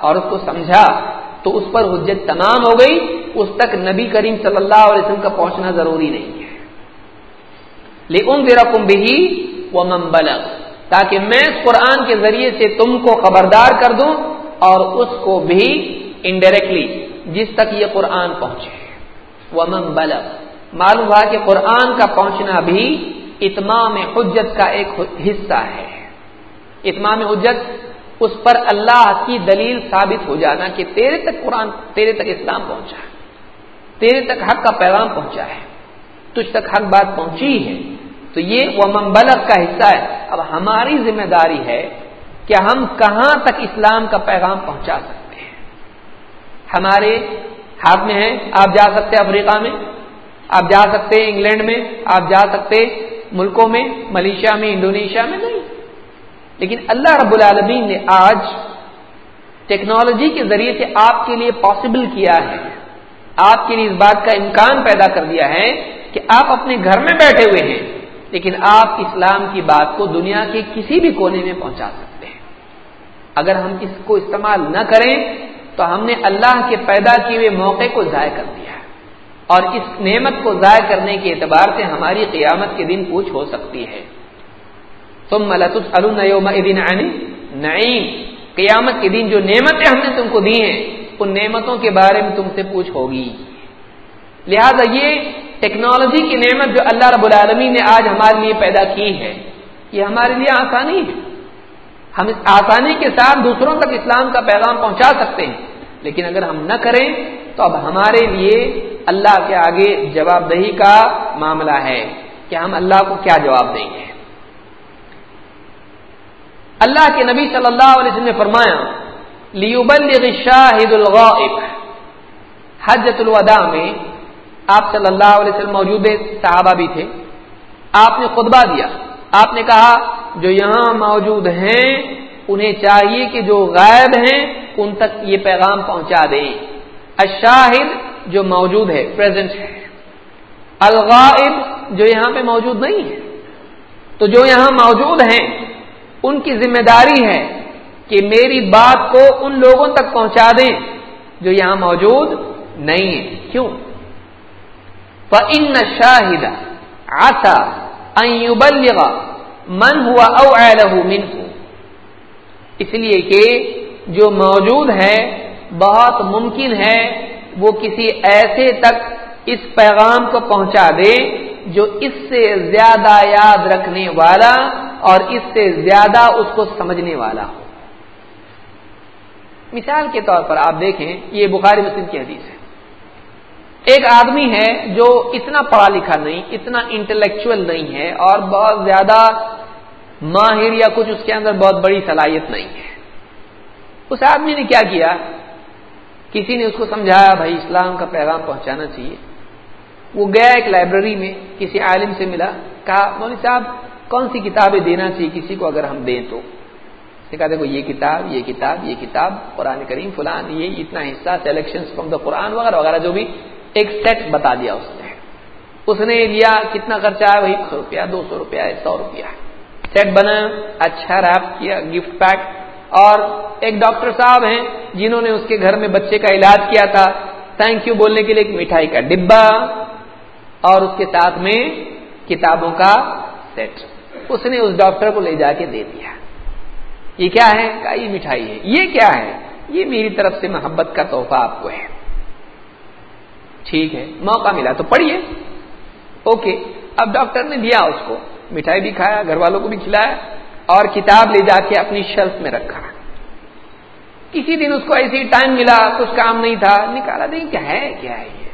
اور اس کو سمجھا، تو اس پر حجت تمام ہو گئی۔ اس تک نبی کریم صلی اللہ علیہ وسلم کا پہنچنا ضروری نہیں ہے۔ لیکن ذرا کم بھی وہ ممبل تاکہ میں اس قرآن کے ذریعے سے تم کو خبردار کر دوں اور اس کو بھی انڈائریکٹلی جس تک یہ قرآن پہنچے۔ وہ ممبل معلوم ہوا کہ قرآن کا پہنچنا بھی اتمام حجت کا ایک حصہ ہے۔ اتمام حجت، اس پر اللہ کی دلیل ثابت ہو جانا کہ تیرے تک قرآن، تیرے تک اسلام پہنچا ہے۔ تیرے تک حق کا پیغام پہنچا ہے۔ تجھ تک حق بات پہنچی ہے۔ تو یہ وہ ممبلک کا حصہ ہے۔ اب ہماری ذمہ داری ہے کہ ہم کہاں تک اسلام کا پیغام پہنچا سکتے ہمارے ہاتھ میں ہے آپ جا سکتے افریقہ میں، آپ جا سکتے انگلینڈ میں، آپ جا سکتے ملکوں میں، ملیشیا میں، انڈونیشیا میں نہیں۔ لیکن اللہ رب العالمین نے آج ٹیکنالوجی کے ذریعے سے آپ کے لیے پاسبل کیا ہے۔ آپ کے لیے اس بات کا امکان پیدا کر دیا ہے کہ آپ اپنے گھر میں بیٹھے ہوئے ہیں، لیکن آپ اسلام کی بات کو دنیا کے کسی بھی کونے میں پہنچا سکتے ہیں۔ اگر ہم اس کو استعمال نہ کریں تو ہم نے اللہ کے پیدا کیے ہوئے موقع کو ضائع کر دیا۔ اور اس نعمت کو ضائع کرنے کے اعتبار سے ہماری قیامت کے دن پوچھ ہو سکتی ہے۔ تم ملت نعیم قیامت کے دن جو نعمتیں ہم نے تم کو دی ہیں، ان نعمتوں کے بارے میں تم سے پوچھ ہوگی۔ لہذا یہ ٹیکنالوجی کی نعمت جو اللہ رب العالمین نے آج ہمارے لیے پیدا کی ہے، یہ ہمارے لیے آسانی ہے۔ ہم اس آسانی کے ساتھ دوسروں تک اسلام کا پیغام پہنچا سکتے ہیں۔ لیکن اگر ہم نہ کریں، تو اب ہمارے لیے اللہ کے آگے جواب دہی کا معاملہ ہے کہ ہم اللہ کو کیا جواب دیں گے۔ اللہ کے نبی صلی اللہ علیہ وسلم نے فرمایا لیبلغ الشاہد الغائب۔ حجت الوداع میں آپ صلی اللہ علیہ وسلم موجود صحابہ بھی تھے۔ آپ نے خطبہ دیا۔ آپ نے کہا جو یہاں موجود ہیں، انہیں چاہیے کہ جو غائب ہیں، ان تک یہ پیغام پہنچا دیں۔ الشاہد جو موجود ہے پریزنٹ ہے۔ الغائب جو یہاں پہ موجود نہیں ہے۔ تو جو یہاں موجود ہیں، ان کی ذمہ داری ہے کہ میری بات کو ان لوگوں تک پہنچا دیں جو یہاں موجود نہیں ہے کیوں؟ ان شاہد آسا من ہوا او من اس لیے کہ جو موجود ہے بہت ممکن ہے وہ کسی ایسے تک اس پیغام کو پہنچا دے جو اس سے زیادہ یاد رکھنے والا اور اس سے زیادہ اس کو سمجھنے والا ہو۔ مثال کے طور پر آپ دیکھیں، یہ بخاری مسلم کی حدیث ہے۔ ایک آدمی ہے جو اتنا پڑھا لکھا نہیں، اتنا انٹلیکچل نہیں ہے اور بہت زیادہ ماہر یا کچھ اس کے اندر بہت بڑی صلاحیت نہیں ہے۔ اس آدمی نے کیا کیا؟ کسی نے اس کو سمجھایا، بھائی اسلام کا پیغام پہنچانا چاہیے۔ وہ گیا ایک لائبریری میں، کسی عالم سے ملا، کہا، مولوی صاحب، کون سی کتابیں دینا چاہیے کسی کو اگر ہم دیں تو؟ کہا، دیکھو، یہ کتاب یہ کتاب یہ کتاب، قرآن کریم، فلان، یہ اتنا حصہ سلیکشن فرام دا قرآن وغیرہ وغیرہ، جو بھی ایک سیٹ بتا دیا اس نے۔ اس نے لیا کتنا خرچہ ہے؟ وہی سو روپیہ، دو سو روپیہ سو روپیہ۔ سیٹ بنا اچھا ریپ کیا، گفٹ پیک۔ اور ایک ڈاکٹر صاحب ہیں جنہوں نے اس کے گھر میں بچے کا علاج کیا تھا۔ تھینک یو بولنے کے لیے ایک مٹھائی کا ڈبا اور اس کے ساتھ میں کتابوں کا سیٹ۔ اس نے اس ڈاکٹر کو لے جا کے دے دیا۔ یہ کیا ہے؟ یہ مٹھائی ہے۔ یہ کیا ہے؟ یہ میری طرف سے محبت کا تحفہ آپ کو ہے۔ ٹھیک ہے، موقع ملا تو پڑھیے۔ اوکے، اب ڈاکٹر نے دیا اس کو۔ مٹھائی بھی کھایا، گھر والوں کو بھی کھلایا اور کتاب لے جا کے اپنی شیلف میں رکھا۔ کسی دن اس کو ایسی ٹائم ملا، کچھ کام نہیں تھا، نکالا نہیں، کیا ہے کیا ہے یہ؟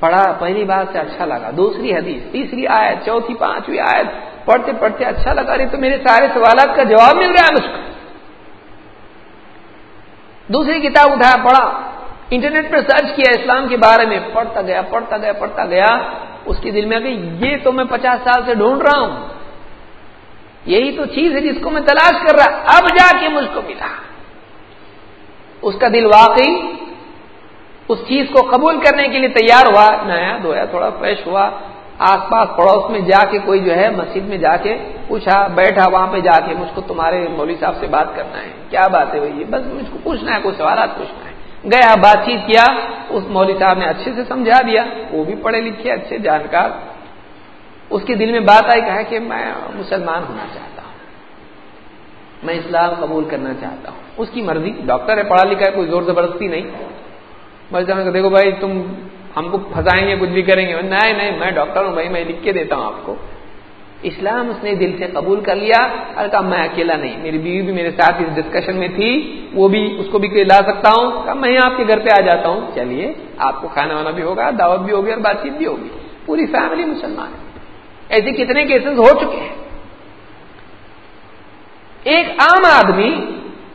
پڑھا، پہلی بات سے اچھا لگا، دوسری حدیث، تیسری آیت، چوتھی، پانچویں آیت، پڑھتے پڑھتے اچھا لگا رہی تو میرے سارے سوالات کا جواب مل رہا ہے مجھ کو۔ دوسری کتاب اٹھایا، پڑھا۔ انٹرنیٹ پہ سرچ کیا اسلام کے بارے میں، پڑھتا گیا پڑھتا گیا پڑھتا گیا، اس کے دل میں کہ یہ تو میں پچاس سال سے ڈھونڈ رہا ہوں۔ یہی تو چیز ہے جس کو میں تلاش کر رہا۔ اب جا کے مجھ کو ملا۔ اس کا دل واقعی اس چیز کو قبول کرنے کے لیے تیار ہوا۔ نیا دھویا، تھوڑا فریش ہوا۔ آس پاس پڑوس میں جا کے کوئی جو ہے، مسجد میں جا کے پوچھا، بیٹھا وہاں پہ جا کے مجھ کو تمہارے مولوی صاحب سے بات کرنا ہے۔ کیا بات ہے بھائی؟ بس مجھ کو پوچھنا ہے، کوئی سوالات پوچھنا ہے۔ گیا بات چیت کیا، اس مولوی صاحب نے اچھے سے سمجھا دیا، وہ بھی پڑھے لکھے، اچھے جانکار۔ اس کے دل میں بات آئی، کہا کہ میں مسلمان ہونا چاہتا ہوں، میں اسلام قبول کرنا چاہتا ہوں۔ اس کی مرضی، ڈاکٹر ہے، پڑھا لکھا ہے، کوئی زور زبردستی نہیں۔ میں دیکھو بھائی، تم ہم کو پھنسائیں گے، کچھ بھی کریں گے۔ نہیں نہیں، میں ڈاکٹر ہوں، بھائی، میں لکھ کے دیتا ہوں آپ کو۔ اسلام اس نے دل سے قبول کر لیا اور کہا میں اکیلا نہیں، میری بیوی بھی میرے ساتھ اس ڈسکشن میں تھی، وہ بھی اس کو بھی لا سکتا ہوں، کہا میں آپ کے گھر پہ آ جاتا ہوں۔ چلیے، آپ کو کھانا وانا بھی ہوگا، دعوت بھی ہوگی اور بات چیت بھی ہوگی۔ پوری فیملی مسلمان ہے۔ ایسے کتنے کیسز ہو چکے ہیں۔ ایک عام آدمی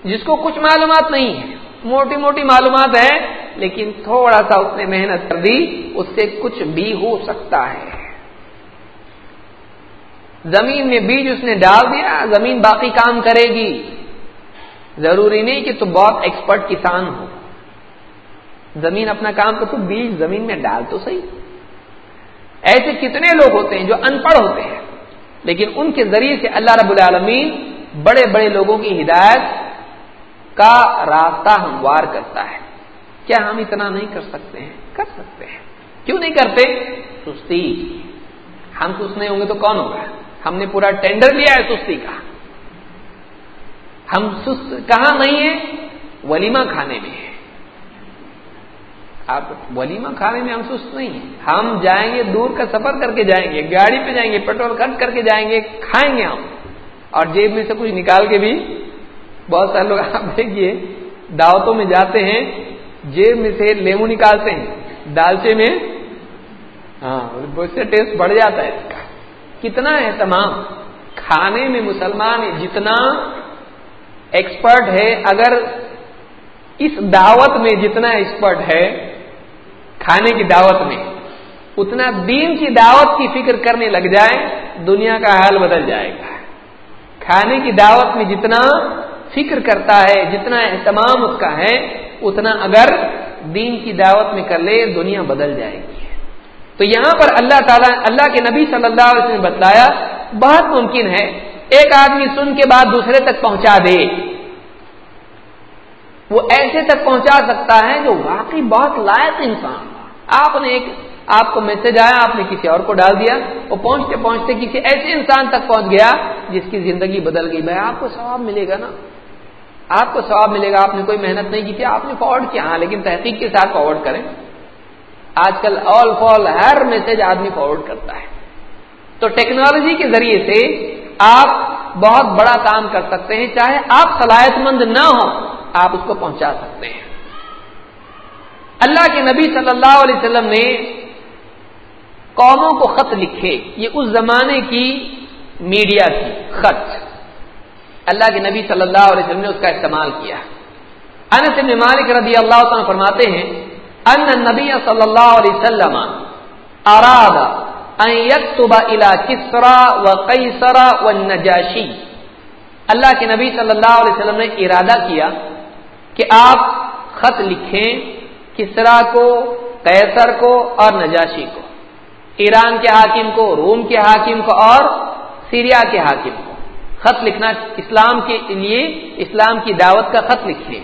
جس کو کچھ معلومات نہیں ہے، موٹی موٹی معلومات ہے لیکن تھوڑا سا اس نے محنت کر دی، اس سے کچھ بھی ہو سکتا ہے۔ زمین میں بیج اس نے ڈال دیا، زمین باقی کام کرے گی۔ ضروری نہیں کہ تو بہت ایکسپرٹ کسان ہو۔ زمین اپنا کام کر تو بیج زمین میں ڈال تو صحیح۔ ایسے کتنے لوگ ہوتے ہیں جو ان پڑھ ہوتے ہیں، لیکن ان کے ذریعے سے اللہ رب العالمین بڑے بڑے لوگوں کی ہدایت کا راستہ ہموار کرتا ہے۔ کیا ہم اتنا نہیں کر سکتے ہیں؟ کر سکتے ہیں۔ کیوں نہیں کرتے؟ سستی۔ ہم سست نہیں ہوں گے تو کون ہوگا؟ ہم نے پورا ٹینڈر لیا ہے سستی کا۔ ہم سست کہاں نہیں ہے ولیمہ کھانے میں ہے آپ ولیمہ کھانے میں ہم سست نہیں ہیں۔ ہم جائیں گے، دور کا سفر کر کے جائیں گے، گاڑی پہ جائیں گے پیٹرول خرچ کر کے جائیں گے، کھائیں گے ہم۔ اور جیب میں سے کچھ نکال کے بھی بہت سارے لوگ، آپ دیکھیے، دعوتوں میں جاتے ہیں، جیب میں سے لیمو نکالتے ہیں۔ دالچے میں ہاں اس سے ٹیسٹ بڑھ جاتا ہے۔ اس کا کتنا ہے تمام؟ کھانے میں مسلمان جتنا ایکسپرٹ ہے، اگر اس دعوت میں جتنا ایکسپرٹ ہے، کھانے کی دعوت میں، اتنا دین کی دعوت کی فکر کرنے لگ جائے، دنیا کا حال بدل جائے گا۔ کھانے کی دعوت میں جتنا فکر کرتا ہے، جتنا اہتمام اس کا ہے، اتنا اگر دین کی دعوت میں کر لے، دنیا بدل جائے گی۔ تو یہاں پر اللہ تعالیٰ اللہ کے نبی صلی اللہ علیہ وسلم نے بتلایا، بہت ممکن ہے ایک آدمی سن کے بعد دوسرے تک پہنچا دے۔ وہ ایسے تک پہنچا سکتا ہے جو واقعی بہت لائق انسان آپ نے ایک آپ کو میسج آیا، آپ نے کسی اور کو ڈال دیا، وہ پہنچتے پہنچتے کسی ایسے انسان تک پہنچ گیا جس کی زندگی بدل گئی۔ بھائی، آپ کو ثواب ملے گا نا۔ آپ کو ثواب ملے گا، آپ نے کوئی محنت نہیں کی تھی، آپ نے فارورڈ کیا ہاں لیکن تحقیق کے ساتھ فارورڈ کریں۔ آج کل آل فال ہر میسج آدمی فارورڈ کرتا ہے۔ تو ٹیکنالوجی کے ذریعے سے آپ بہت بڑا کام کر سکتے ہیں، چاہے آپ صلاحیت مند نہ ہوں، آپ اس کو پہنچا سکتے ہیں۔ اللہ کے نبی صلی اللہ علیہ وسلم نے قوموں کو خط لکھے۔ یہ اس زمانے کی میڈیا کی خط۔ اللہ کے نبی صلی اللہ علیہ وسلم نے اس کا استعمال کیا۔ انس بن مالک رضی اللہ تعالیٰ فرماتے ہیں ان نبی صلی اللہ علیہ وسلم اراد ان يكتب الى کسرا و قیسرا و نجاشی اللہ کے نبی صلی اللہ علیہ وسلم نے ارادہ کیا کہ آپ خط لکھیں کسرا کو، قیصر کو اور نجاشی کو، ایران کے حاکم کو، روم کے حاکم کو اور سیریا کے حاکم کو۔ خط لکھنا اسلام کے لیے، اسلام کی دعوت کا خط لکھیں۔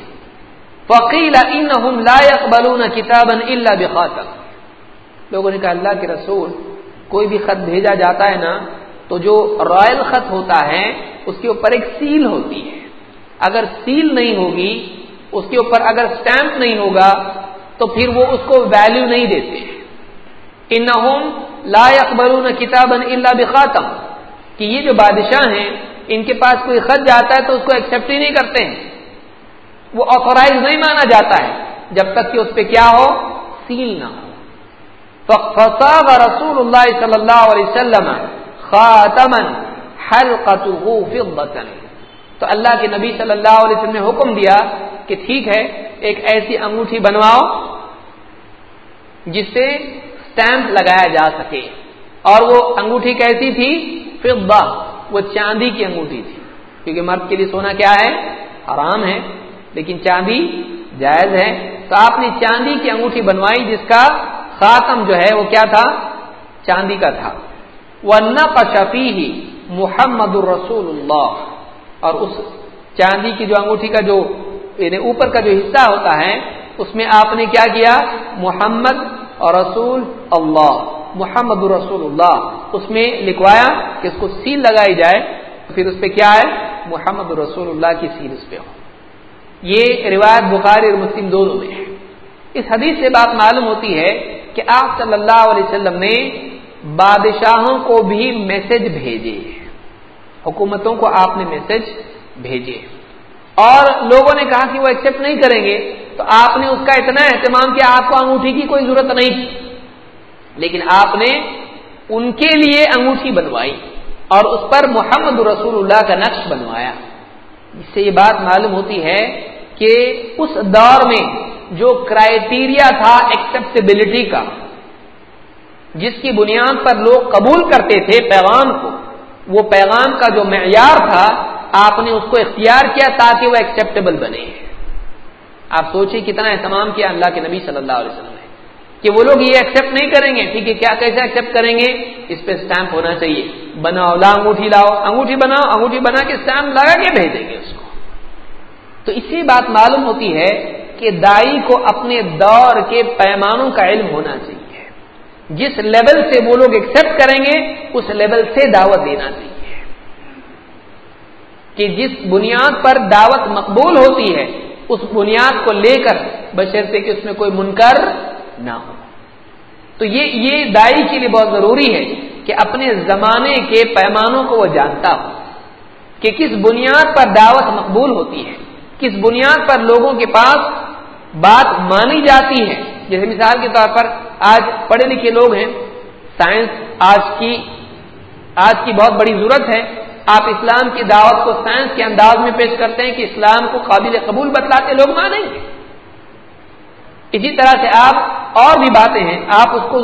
فقیل انہم لا يقبلون کتابا الا بخاتم۔ لوگوں نے کہا، اللہ کے رسول، کوئی بھی خط بھیجا جاتا ہے نا، تو جو رائل خط ہوتا ہے، اس کے اوپر ایک سیل ہوتی ہے۔ اگر سیل نہیں ہوگی، اس کے اوپر اگر سٹیمپ نہیں ہوگا، تو پھر وہ اس کو ویلیو نہیں دیتے۔ انہم لا يقبلون کتابا الا بخاتم۔ کہ یہ جو بادشاہ ہیں، ان کے پاس کوئی خط جاتا ہے تو اس کو ایکسپٹ ہی نہیں کرتے ہیں۔ وہ آتھورائز نہیں مانا جاتا ہے۔ جب تک کہ اس پہ کیا ہو؟ سیل نہ ہو۔ فصاب رسول اللہ صلی اللہ علیہ وسلم خاتمن حلقته فضة۔ تو اللہ کے نبی صلی اللہ علیہ وسلم نے حکم دیا کہ ٹھیک ہے، ایک ایسی انگوٹھی بنواؤ جس سے سٹیمپ لگایا جا سکے۔ اور وہ انگوٹھی کیسی تھی؟ فضہ۔ وہ چاندی کی انگوٹھی تھی۔ کیونکہ مرد کے لیے سونا کیا ہے؟ حرام ہے۔ لیکن چاندی جائز ہے تو آپ نے چاندی کی انگوٹھی بنوائی جس کا خاتم جو ہے وہ کیا تھا؟ چاندی کا تھا۔ وہ نہ پشفی ہی محمد الرسول اللہ۔ اور اس چاندی کی جو انگوٹھی کا جو یعنی اوپر کا جو حصہ ہوتا ہے، اس میں آپ نے کیا کیا؟ محمد اور رسول اللہ۔ محمد الرسول اللہ۔ اس میں لکھوایا کہ اس کو سیل لگائی جائے، پھر اس پہ کیا ہے؟ محمد رسول اللہ کی سیل اس پہ ہو۔ یہ روایت بخاری اور مسلم دونوں میں ہے۔ اس حدیث سے بات معلوم ہوتی ہے کہ آپ صلی اللہ علیہ وسلم نے بادشاہوں کو بھی میسج بھیجے۔ حکومتوں کو آپ نے میسج بھیجے۔ اور لوگوں نے کہا کہ وہ ایکسپٹ نہیں کریں گے، تو آپ نے اس کا اتنا اہتمام کیا، آپ کو انگوٹھی کی کوئی ضرورت نہیں۔ تھی لیکن آپ نے ان کے لیے انگوٹھی بنوائی اور اس پر محمد رسول اللہ کا نقش بنوایا۔ اس سے یہ بات معلوم ہوتی ہے کہ اس دور میں جو کرائٹیریا تھا ایکسپٹیبلٹی کا، جس کی بنیاد پر لوگ قبول کرتے تھے پیغام کو، وہ پیغام کا جو معیار تھا، آپ نے اس کو اختیار کیا تاکہ وہ ایکسپٹیبل بنے۔ آپ سوچیں کتنا اہتمام کیا اللہ کے نبی صلی اللہ علیہ وسلم نے۔ کہ وہ لوگ یہ ایکسپٹ نہیں کریں گے، ٹھیک ہے، کیا کیسے ایکسپٹ کریں گے؟ اس پہ اسٹیمپ ہونا چاہیے۔ بناؤ، لا انگوٹھی لاؤ۔ انگوٹھی بناؤ، انگوٹھی بنا کے اسٹیمپ لگا کے بھیجیں گے اس کو۔ تو اسی بات معلوم ہوتی ہے کہ دائی کو اپنے دور کے پیمانوں کا علم ہونا چاہیے۔ جس لیول سے وہ لوگ ایکسپٹ کریں گے، اس لیول سے دعوت دینا چاہیے۔ کہ جس بنیاد پر دعوت مقبول ہوتی ہے، اس بنیاد کو لے کر بشرطے کہ اس میں کوئی منکر نہ ہو۔ تو یہ یہ دائی کے لیے بہت ضروری ہے کہ اپنے زمانے کے پیمانوں کو وہ جانتا ہو کہ کس بنیاد پر دعوت مقبول ہوتی ہے۔ کس بنیاد پر لوگوں کے پاس بات مانی جاتی ہے؟ جیسے مثال کے طور پر آج پڑھے لکھے لوگ ہیں، سائنس آج کی آج کی بہت بڑی ضرورت ہے۔ آپ اسلام کی دعوت کو سائنس کے انداز میں پیش کرتے ہیں کہ اسلام کو قابل قبول بتلاتے لوگ مانیں گے۔ اسی طرح سے آپ اور بھی باتیں ہیں، آپ اس کو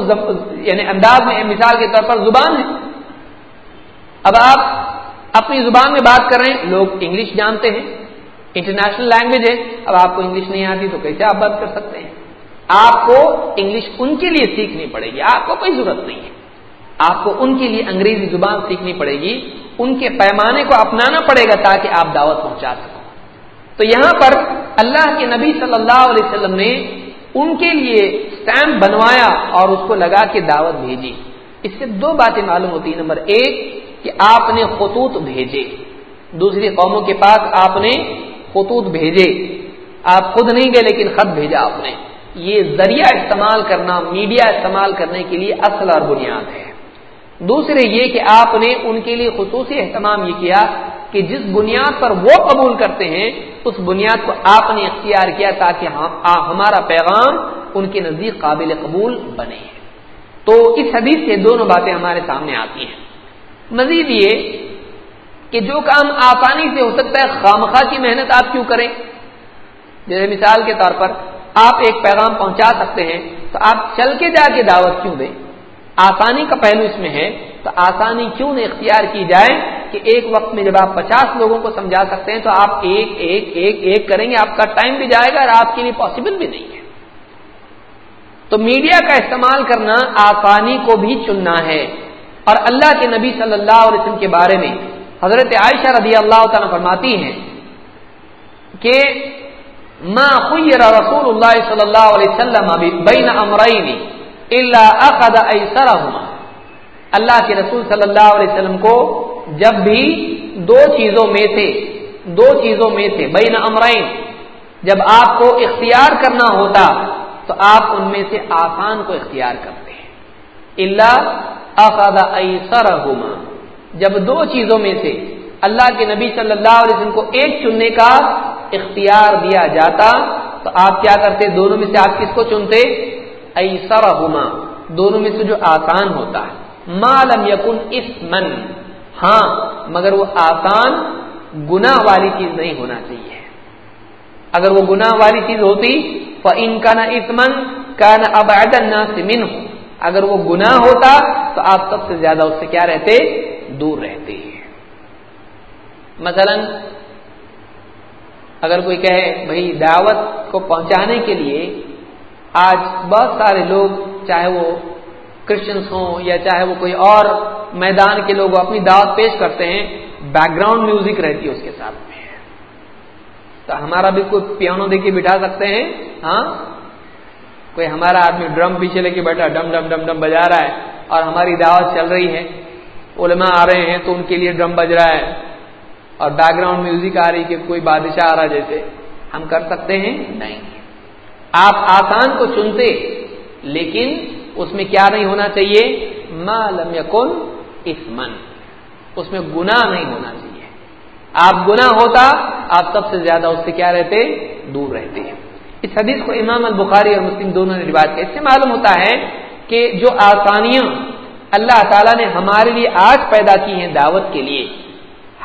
یعنی انداز میں مثال کے طور پر زبان ہے اب آپ اپنی زبان میں بات کر رہے ہیں، لوگ انگلش جانتے ہیں۔ انٹرنیشنل لینگویج ہے. اب آپ کو انگلش نہیں آتی تو کیسے آپ بات کر سکتے ہیں؟ آپ کو انگلش ان کے لیے سیکھنی پڑے گی، آپ کو کوئی ضرورت نہیں ہے۔ آپ کو ان کے لیے انگریزی زبان سیکھنی پڑے گی، ان کے پیمانے کو اپنانا پڑے گا تاکہ آپ دعوت پہنچا سکو تو یہاں پر اللہ کے نبی صلی اللہ علیہ وسلم نے ان کے لیے اسٹیمپ بنوایا اور اس کو لگا کے دعوت بھیجی۔ اس سے دو باتیں معلوم ہوتی ہیں۔ نمبر ایک کہ آپ نے خطوط بھیجے۔ دوسری قوموں کے پاس آپ نے خطوط بھیجے۔ آپ خود نہیں گئے لیکن خط بھیجا آپ نے۔ یہ ذریعہ استعمال کرنا، میڈیا استعمال کرنے کے لیے اصل اور بنیاد ہے۔ دوسرے یہ کہ آپ نے ان کے لیے خصوصی اہتمام یہ کیا کہ جس بنیاد پر وہ قبول کرتے ہیں، اس بنیاد کو آپ نے اختیار کیا تاکہ ہمارا پیغام ان کے نزدیک قابل قبول بنے۔ تو اس حدیث سے دونوں باتیں ہمارے سامنے آتی ہیں۔ مزید یہ کہ جو کام آسانی سے ہو سکتا ہے خامخواہ کی محنت آپ کیوں کریں؟ جیسے مثال کے طور پر آپ ایک پیغام پہنچا سکتے ہیں تو آپ چل کے جا کے دعوت کیوں دیں؟ آسانی کا پہلو اس میں ہے تو آسانی کیوں نہیں اختیار کی جائے کہ ایک وقت میں جب آپ پچاس لوگوں کو سمجھا سکتے ہیں تو آپ ایک ایک ایک ایک کریں گے، آپ کا ٹائم بھی جائے گا اور آپ کے لیے پاسبل بھی نہیں ہے۔ تو میڈیا کا استعمال کرنا آسانی کو بھی چننا ہے۔ اور اللہ کے نبی صلی اللہ علیہ وسلم کے بارے میں حضرت عائشہ رضی اللہ تعالیٰ فرماتی ہیں کہ ما خیر رسول اللہ صلی اللہ علیہ وسلم بین امرین الا اخذ ایسرہما اللہ کے رسول صلی اللہ علیہ وسلم کو جب بھی دو چیزوں میں سے، دو چیزوں میں سے بین امرین جب آپ کو اختیار کرنا ہوتا تو آپ ان میں سے آسان کو اختیار کرتے ہیں۔ اللہ اخذ ایسرہما جب دو چیزوں میں سے اللہ کے نبی صلی اللہ علیہ وسلم کو ایک چننے کا اختیار دیا جاتا، تو آپ کیا کرتے؟ دونوں میں سے آپ کس کو چنتے؟ ایسرہما، دونوں میں سے جو آسان ہوتا ہے۔ معلوم یقن اسمن ہاں مگر وہ آسان گنا والی چیز نہیں ہونا چاہیے۔ اگر وہ گنا والی چیز ہوتی تو ان کا نہ اسمن کا نہ ابعد نہ سمن اگر وہ گنا ہوتا، تو آپ سب سے زیادہ اس سے کیا رہتے؟ دور رہتے مثلا اگر کوئی کہے، بھائی، دعوت کو پہنچانے کے لیے آج بہت سارے لوگ، چاہے وہ کرسچنس ہوں یا چاہے وہ کوئی اور میدان کے لوگ اپنی دعوت پیش کرتے ہیں بیک گراؤنڈ میوزک رہتی ہے اس کے ساتھ میں۔ تو ہمارا بھی کوئی پیانو دے کے بٹھا سکتے ہیں۔ ہاں؟ کوئی ہمارا آدمی ڈرم پیچھے لے کے بیٹھا، ڈم ڈم ڈم ڈم بجا رہا ہے اور ہماری دعوت چل رہی ہے۔ علماء آ رہے ہیں تو ان کے لیے ڈرم بج رہا ہے اور بیک گراؤنڈ میوزک آ رہی کہ کوئی بادشاہ آ رہا جیسے ہم کر سکتے ہیں؟ نہیں۔ آپ آسان کو چنتے لیکن اس میں کیا نہیں ہونا چاہیے؟ لم یکن اسمن اس میں گنا نہیں ہونا چاہیے۔ آپ گنا ہوتا، آپ سب سے زیادہ اس سے کیا رہتے؟ دور رہتے۔ ہیں اس حدیث کو امام البخاری اور مسلم دونوں نے روایت کیا۔ اس سے معلوم ہوتا ہے کہ جو آسانیاں اللہ تعالیٰ نے ہمارے لیے آج پیدا کی ہیں دعوت کے لیے،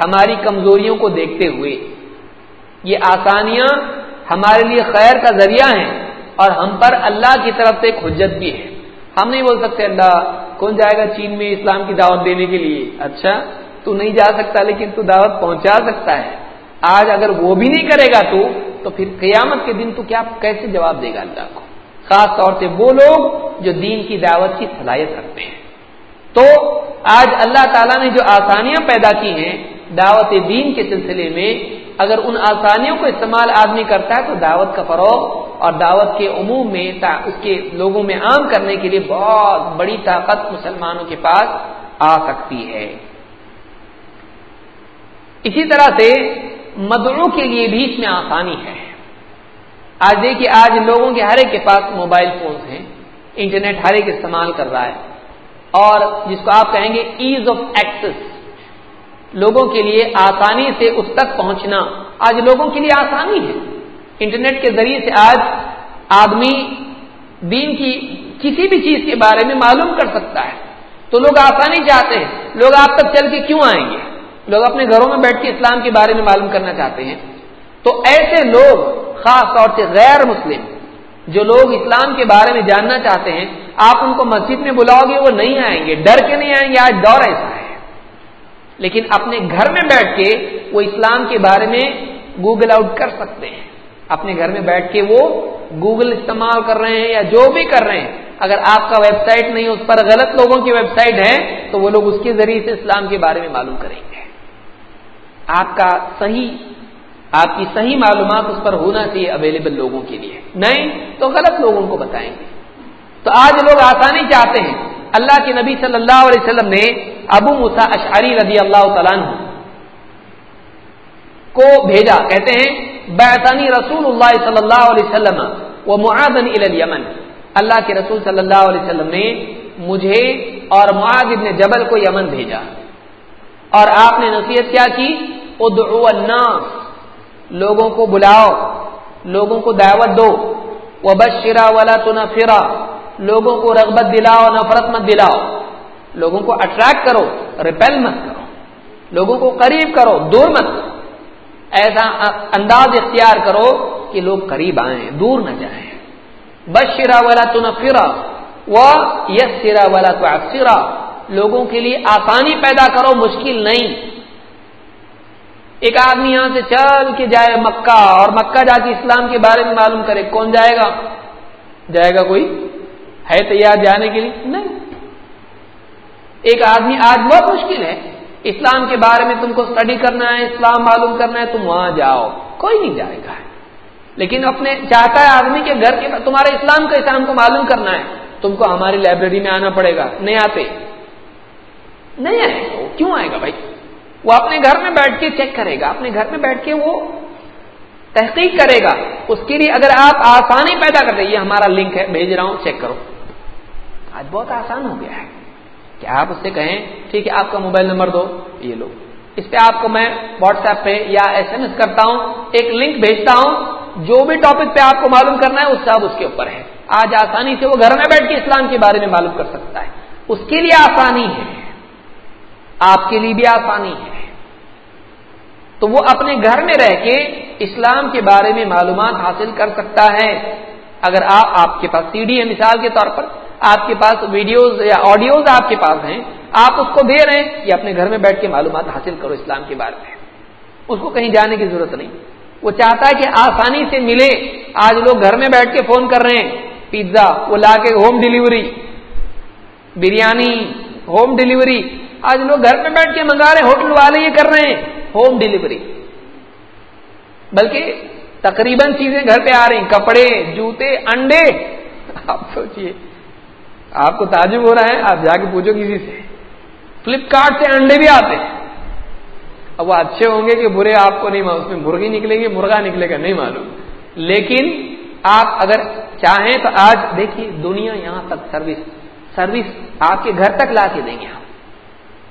ہماری کمزوریوں کو دیکھتے ہوئے۔ یہ آسانیاں ہمارے لیے خیر کا ذریعہ ہیں اور ہم پر اللہ کی طرف سے ایک حجت بھی ہے۔ ہم نہیں بول سکتے، اللہ، کون جائے گا چین میں اسلام کی دعوت دینے کے لیے؟ اچھا تو نہیں جا سکتا، لیکن تو دعوت پہنچا سکتا ہے۔ آج اگر وہ بھی نہیں کرے گا تو تو پھر قیامت کے دن تو کیا، کیسے جواب دے گا اللہ کو؟ خاص طور سے وہ لوگ جو دین کی دعوت کی صلاحیت رکھتے ہیں۔ تو آج اللہ تعالیٰ نے جو آسانیاں پیدا کی ہیں دعوت دین کے سلسلے میں، اگر ان آسانیوں کو استعمال آدمی کرتا ہے تو دعوت کا فروغ اور دعوت کے عموم میں اس کے لوگوں میں عام کرنے کے لیے بہت بڑی طاقت مسلمانوں کے پاس آ سکتی ہے۔ اسی طرح سے مدعو کے لیے بھی اس میں آسانی ہے۔ آج دیکھیے، آج لوگوں کے ہر ایک کے پاس موبائل فونز ہیں، انٹرنیٹ ہر ایک استعمال کر رہا ہے۔ اور جس کو آپ کہیں گے ایز آف ایکسس لوگوں کے لیے آسانی سے اس تک پہنچنا. آج لوگوں کے لیے آسانی ہے. انٹرنیٹ کے ذریعے سے آج آدمی دین کی کسی بھی چیز کے بارے میں معلوم کر سکتا ہے. تو لوگ آسانی چاہتے ہیں. لوگ آپ تک چل کے کیوں آئیں گے؟ لوگ اپنے گھروں میں بیٹھ کے اسلام کے بارے میں معلوم کرنا چاہتے ہیں. تو ایسے لوگ خاص طور سے غیر مسلم جو لوگ اسلام کے بارے میں جاننا چاہتے ہیں، آپ ان کو مسجد میں بلاؤ گے، وہ نہیں آئیں گے۔ ڈر کے نہیں آئیں گے، آج دور ایسا ہے۔ لیکن اپنے گھر میں بیٹھ کے وہ اسلام کے بارے میں گوگل آؤٹ کر سکتے ہیں۔ اپنے گھر میں بیٹھ کے وہ گوگل استعمال کر رہے ہیں یا جو بھی کر رہے ہیں۔ اگر آپ کا ویب سائٹ نہیں، اس پر غلط لوگوں کی ویب سائٹ ہے تو وہ لوگ اس کے ذریعے سے اسلام کے بارے میں معلوم کریں گے۔ آپ کا صحیح آپ کی صحیح معلومات اس پر ہونا چاہیے اویلیبل لوگوں کے لیے۔ نہیں تو غلط لوگوں کو بتائیں گے۔ تو آج لوگ آسانی چاہتے ہیں۔ اللہ کے نبی صلی اللہ علیہ وسلم نے ابو مسا اشعری رضی اللہ تعالیٰ کو بھیجا۔ کہتے ہیں بیتانی رسول اللہ صلی اللہ علیہ وسلم وہ معاذن الیمن اللہ کے رسول صلی اللہ علیہ وسلم نے مجھے اور معاذ ابن جبل کو یمن بھیجا۔ اور آپ نے نصیحت کیا کی ادعو الناس لوگوں کو بلاؤ، لوگوں کو دعوت دو وہ بس شرا والا تو نہ لوگوں کو رغبت دلاؤ، نفرت مت دلاؤ۔ لوگوں کو اٹریکٹ کرو ریپیل مت کرو۔ لوگوں کو قریب کرو، دور مت کرو۔ ایسا انداز اختیار کرو کہ لوگ قریب آئیں، دور نہ جائیں۔ بس شرا والا تو نہ وہ یس سرا والا تو لوگوں کے لیے آسانی پیدا کرو، مشکل نہیں۔ ایک آدمی یہاں سے چل کے جائے مکہ اور مکہ جا کے اسلام کے بارے میں معلوم کرے کون جائے گا؟ جائے گا کوئی؟ ہے تیار جانے کے لیے؟ نہیں. ایک آدمی آج بہت مشکل ہے. اسلام کے بارے میں تم کو اسٹڈی کرنا ہے، اسلام معلوم کرنا ہے، تم وہاں جاؤ. کوئی نہیں جائے گا. لیکن اپنے چاہتا ہے آدمی کے گھر کے تمہارے اسلام کا اسلام کو معلوم کرنا ہے. تم کو ہماری لائبریری میں آنا پڑے گا. نہیں آتے. نہیں آئے کیوں آئے گا بھائی؟ وہ اپنے گھر میں بیٹھ کے چیک کرے گا، اپنے گھر میں بیٹھ کے وہ تحقیق کرے گا۔ اس کے لیے اگر آپ آسانی پیدا کر دیں یہ ہمارا لنک ہے، بھیج رہا ہوں چیک کرو۔ آج بہت آسان ہو گیا ہے کہ آپ اس سے کہیں، ٹھیک ہے، آپ کا موبائل نمبر دو، یہ لو۔ اس پہ آپ کو میں واٹس ایپ پہ یا ایس ایم ایس کرتا ہوں، ایک لنک بھیجتا ہوں۔ جو بھی ٹاپک پہ آپ کو معلوم کرنا ہے اس سب اس کے اوپر ہے۔ آج آسانی سے وہ گھر میں بیٹھ کے اسلام کے بارے میں معلوم کر سکتا ہے۔ اس کے لیے آسانی ہے۔ آپ کے لیے بھی آسانی ہے۔ تو وہ اپنے گھر میں رہ کے اسلام کے بارے میں معلومات حاصل کر سکتا ہے۔ اگر آپ آپ کے پاس سی ڈی ہے مثال کے طور پر، آپ کے پاس ویڈیوز یا آڈیوز آپ کے پاس ہیں، آپ اس کو دے رہے ہیں یا اپنے گھر میں بیٹھ کے معلومات حاصل کرو اسلام کے بارے میں۔ اس کو کہیں جانے کی ضرورت نہیں۔ وہ چاہتا ہے کہ آسانی سے ملے۔ آج لوگ گھر میں بیٹھ کے فون کر رہے ہیں۔ پیزا، وہ لا کے home delivery. Biryani, home delivery. آج لوگ گھر میں بیٹھ کے منگا رہے ہیں، ہوٹل والے یہ کر رہے ہیں۔ ہوم ڈلیوری بلکہ تقریباً چیزیں گھر پہ آ رہی ہیں، کپڑے، جوتے، انڈے۔ آپ سوچئے، آپ کو تعجب ہو رہا ہے، آپ جا کے پوچھو کسی سے۔ فلپکارٹ سے انڈے بھی آتے ہیں۔ اب وہ اچھے ہوں گے کہ برے آپ کو نہیں معلوم، اس میں مرغی نکلے گی، مرغا نکلے گا، نہیں معلوم۔ لیکن آپ اگر چاہیں تو آج دیکھیے، دنیا یہاں تک سروس سروس آپ کے گھر تک لا کے دیں گے ہم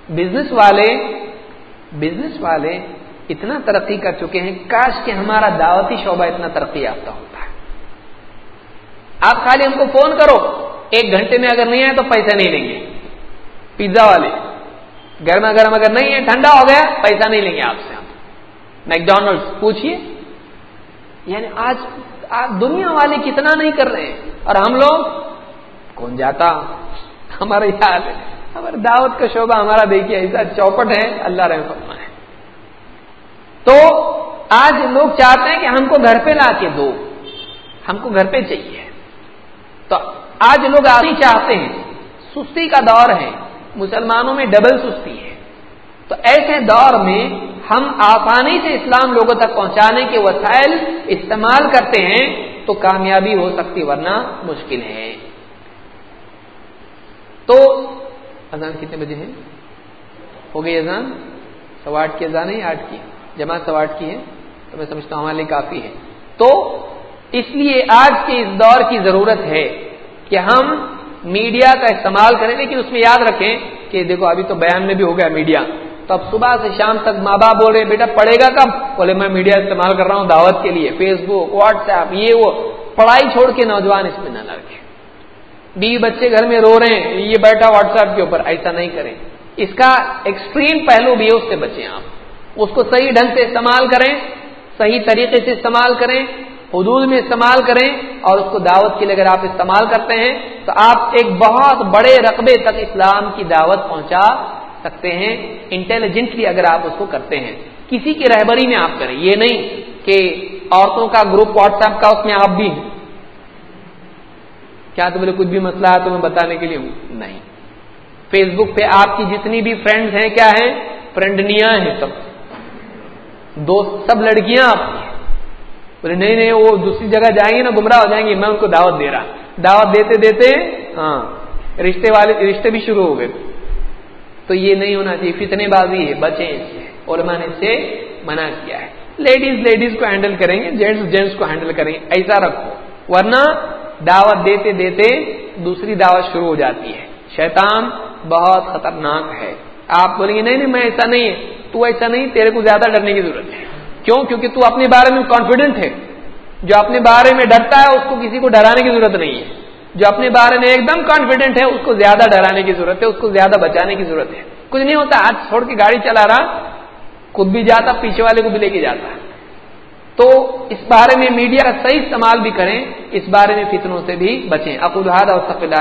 بزنس والے بزنس والے اتنا ترقی کر چکے ہیں، کاش کہ ہمارا دعوتی شعبہ اتنا ترقی یافتہ ہوتا۔ ہے آپ خالی ہم کو فون کرو، ایک گھنٹے میں اگر نہیں آئے تو پیسہ نہیں لیں گے۔ پیزا والے، گرما گرم اگر نہیں ہے، ٹھنڈا ہو گیا، پیسہ نہیں لیں گے آپ سے ہم۔ میکڈونلڈ پوچھیے یعنی آج آج دنیا والے کتنا نہیں کر رہے ہیں۔ اور ہم لوگ، کون جاتا؟ ہمارا حال ہے۔ ہمارے دعوت کا شعبہ ہمارا دیکھیے، ایسا چوپٹ ہے، اللہ رحم فرما ہے تو آج لوگ چاہتے ہیں کہ ہم کو گھر پہ لا کے دو، ہم کو گھر پہ چاہیے۔ تو آج لوگ آدمی چاہتے ہیں، سستی کا دور ہے، مسلمانوں میں ڈبل سستی ہے۔ تو ایسے دور میں ہم آسانی سے اسلام لوگوں تک پہنچانے کے وسائل استعمال کرتے ہیں تو کامیابی ہو سکتی، ورنہ مشکل ہے۔ تو اذان کتنے بجے ہے ہو گئی اذان؟ سوا آٹھ کی اذان ہے، آٹھ کی جمع سوا آٹھ کی ہے، تو میں سمجھتا ہوں ہمارے لیے کافی ہے۔ تو اس لیے آج کے اس دور کی ضرورت ہے کہ ہم میڈیا کا استعمال کریں، لیکن اس میں یاد رکھیں کہ دیکھو، ابھی تو بیان میں بھی ہو گیا میڈیا۔ تو اب صبح سے شام تک ماں باپ بول رہے بیٹا پڑھے گا کب؟ بولے، میں میڈیا استعمال کر رہا ہوں دعوت کے لیے فیس بک واٹس ایپ یہ وہ۔ پڑھائی چھوڑ کے نوجوان اس میں نہ لڑکے بیوی بچے گھر میں رو رہے ہیں، یہ بیٹھا واٹس ایپ کے اوپر، ایسا نہیں کریں۔ اس کا ایکسٹریم پہلو بھی ہے اس سے بچیں آپ۔ اس کو صحیح ڈھنگ سے استعمال کریں، صحیح طریقے سے استعمال کریں، حدود میں استعمال کریں اور اس کو دعوت کے لیے اگر آپ استعمال کرتے ہیں تو آپ ایک بہت بڑے رقبے تک اسلام کی دعوت پہنچا سکتے ہیں۔ انٹیلیجنٹلی اگر آپ اس کو کرتے ہیں۔ کسی کی رہبری میں آپ کریں۔ یہ نہیں کہ عورتوں کا گروپ واٹس ایپ کا اس میں آپ بھی ہیں۔ کیا تمہیں کچھ بھی مسئلہ ہے تمہیں بتانے کے لیے ہوں؟ نہیں. فیس بک پہ آپ کی جتنی بھی فرینڈز ہیں، کیا ہیں؟ فرینڈنیاں ہیں سب. دوست، سب لڑکیاں آپ کی بولے، نہیں نہیں، وہ دوسری جگہ جائیں گی نا، گمراہ ہو جائیں گی، میں ان کو دعوت دے رہا. دعوت دیتے دیتے ہاں رشتے والے، رشتے بھی شروع ہو گئے. تو یہ نہیں ہونا چاہیے، فتنے بازی ہے بچیں علماء نے سے منع کیا ہے. لیڈیز لیڈیز کو ہینڈل کریں گے جینٹس جینٹس کو ہینڈل کریں گے. ایسا رکھو. ورنہ دعوت دیتے دیتے دوسری دعوت شروع ہو جاتی ہے۔ شیطان بہت خطرناک ہے۔ آپ بولیں گے، نہیں نہیں، میں ایسا نہیں ہے۔ تو ایسا نہیں، تیرے کو زیادہ ڈرنے کی ضرورت ہے۔ کیوں؟ کیونکہ تو اپنے بارے میں کانفیڈنٹ ہے۔ جو اپنے بارے میں ڈرتا ہے، اس کو کسی کو ڈرانے کی ضرورت نہیں ہے۔ جو اپنے بارے میں ایک دم کانفیڈنٹ ہے، اس کو زیادہ ڈرانے کی ضرورت ہے، اس کو زیادہ بچانے کی ضرورت ہے۔ کچھ نہیں ہوتا، ہاتھ چھوڑ کے گاڑی چلا رہا، خود بھی جاتا، پیچھے والے کو بھی لے کے جاتا۔ تو اس بارے میں میڈیا کا صحیح استعمال بھی کریں، اس بارے میں فتنوں سے بھی بچیں۔ اقداد اور سفید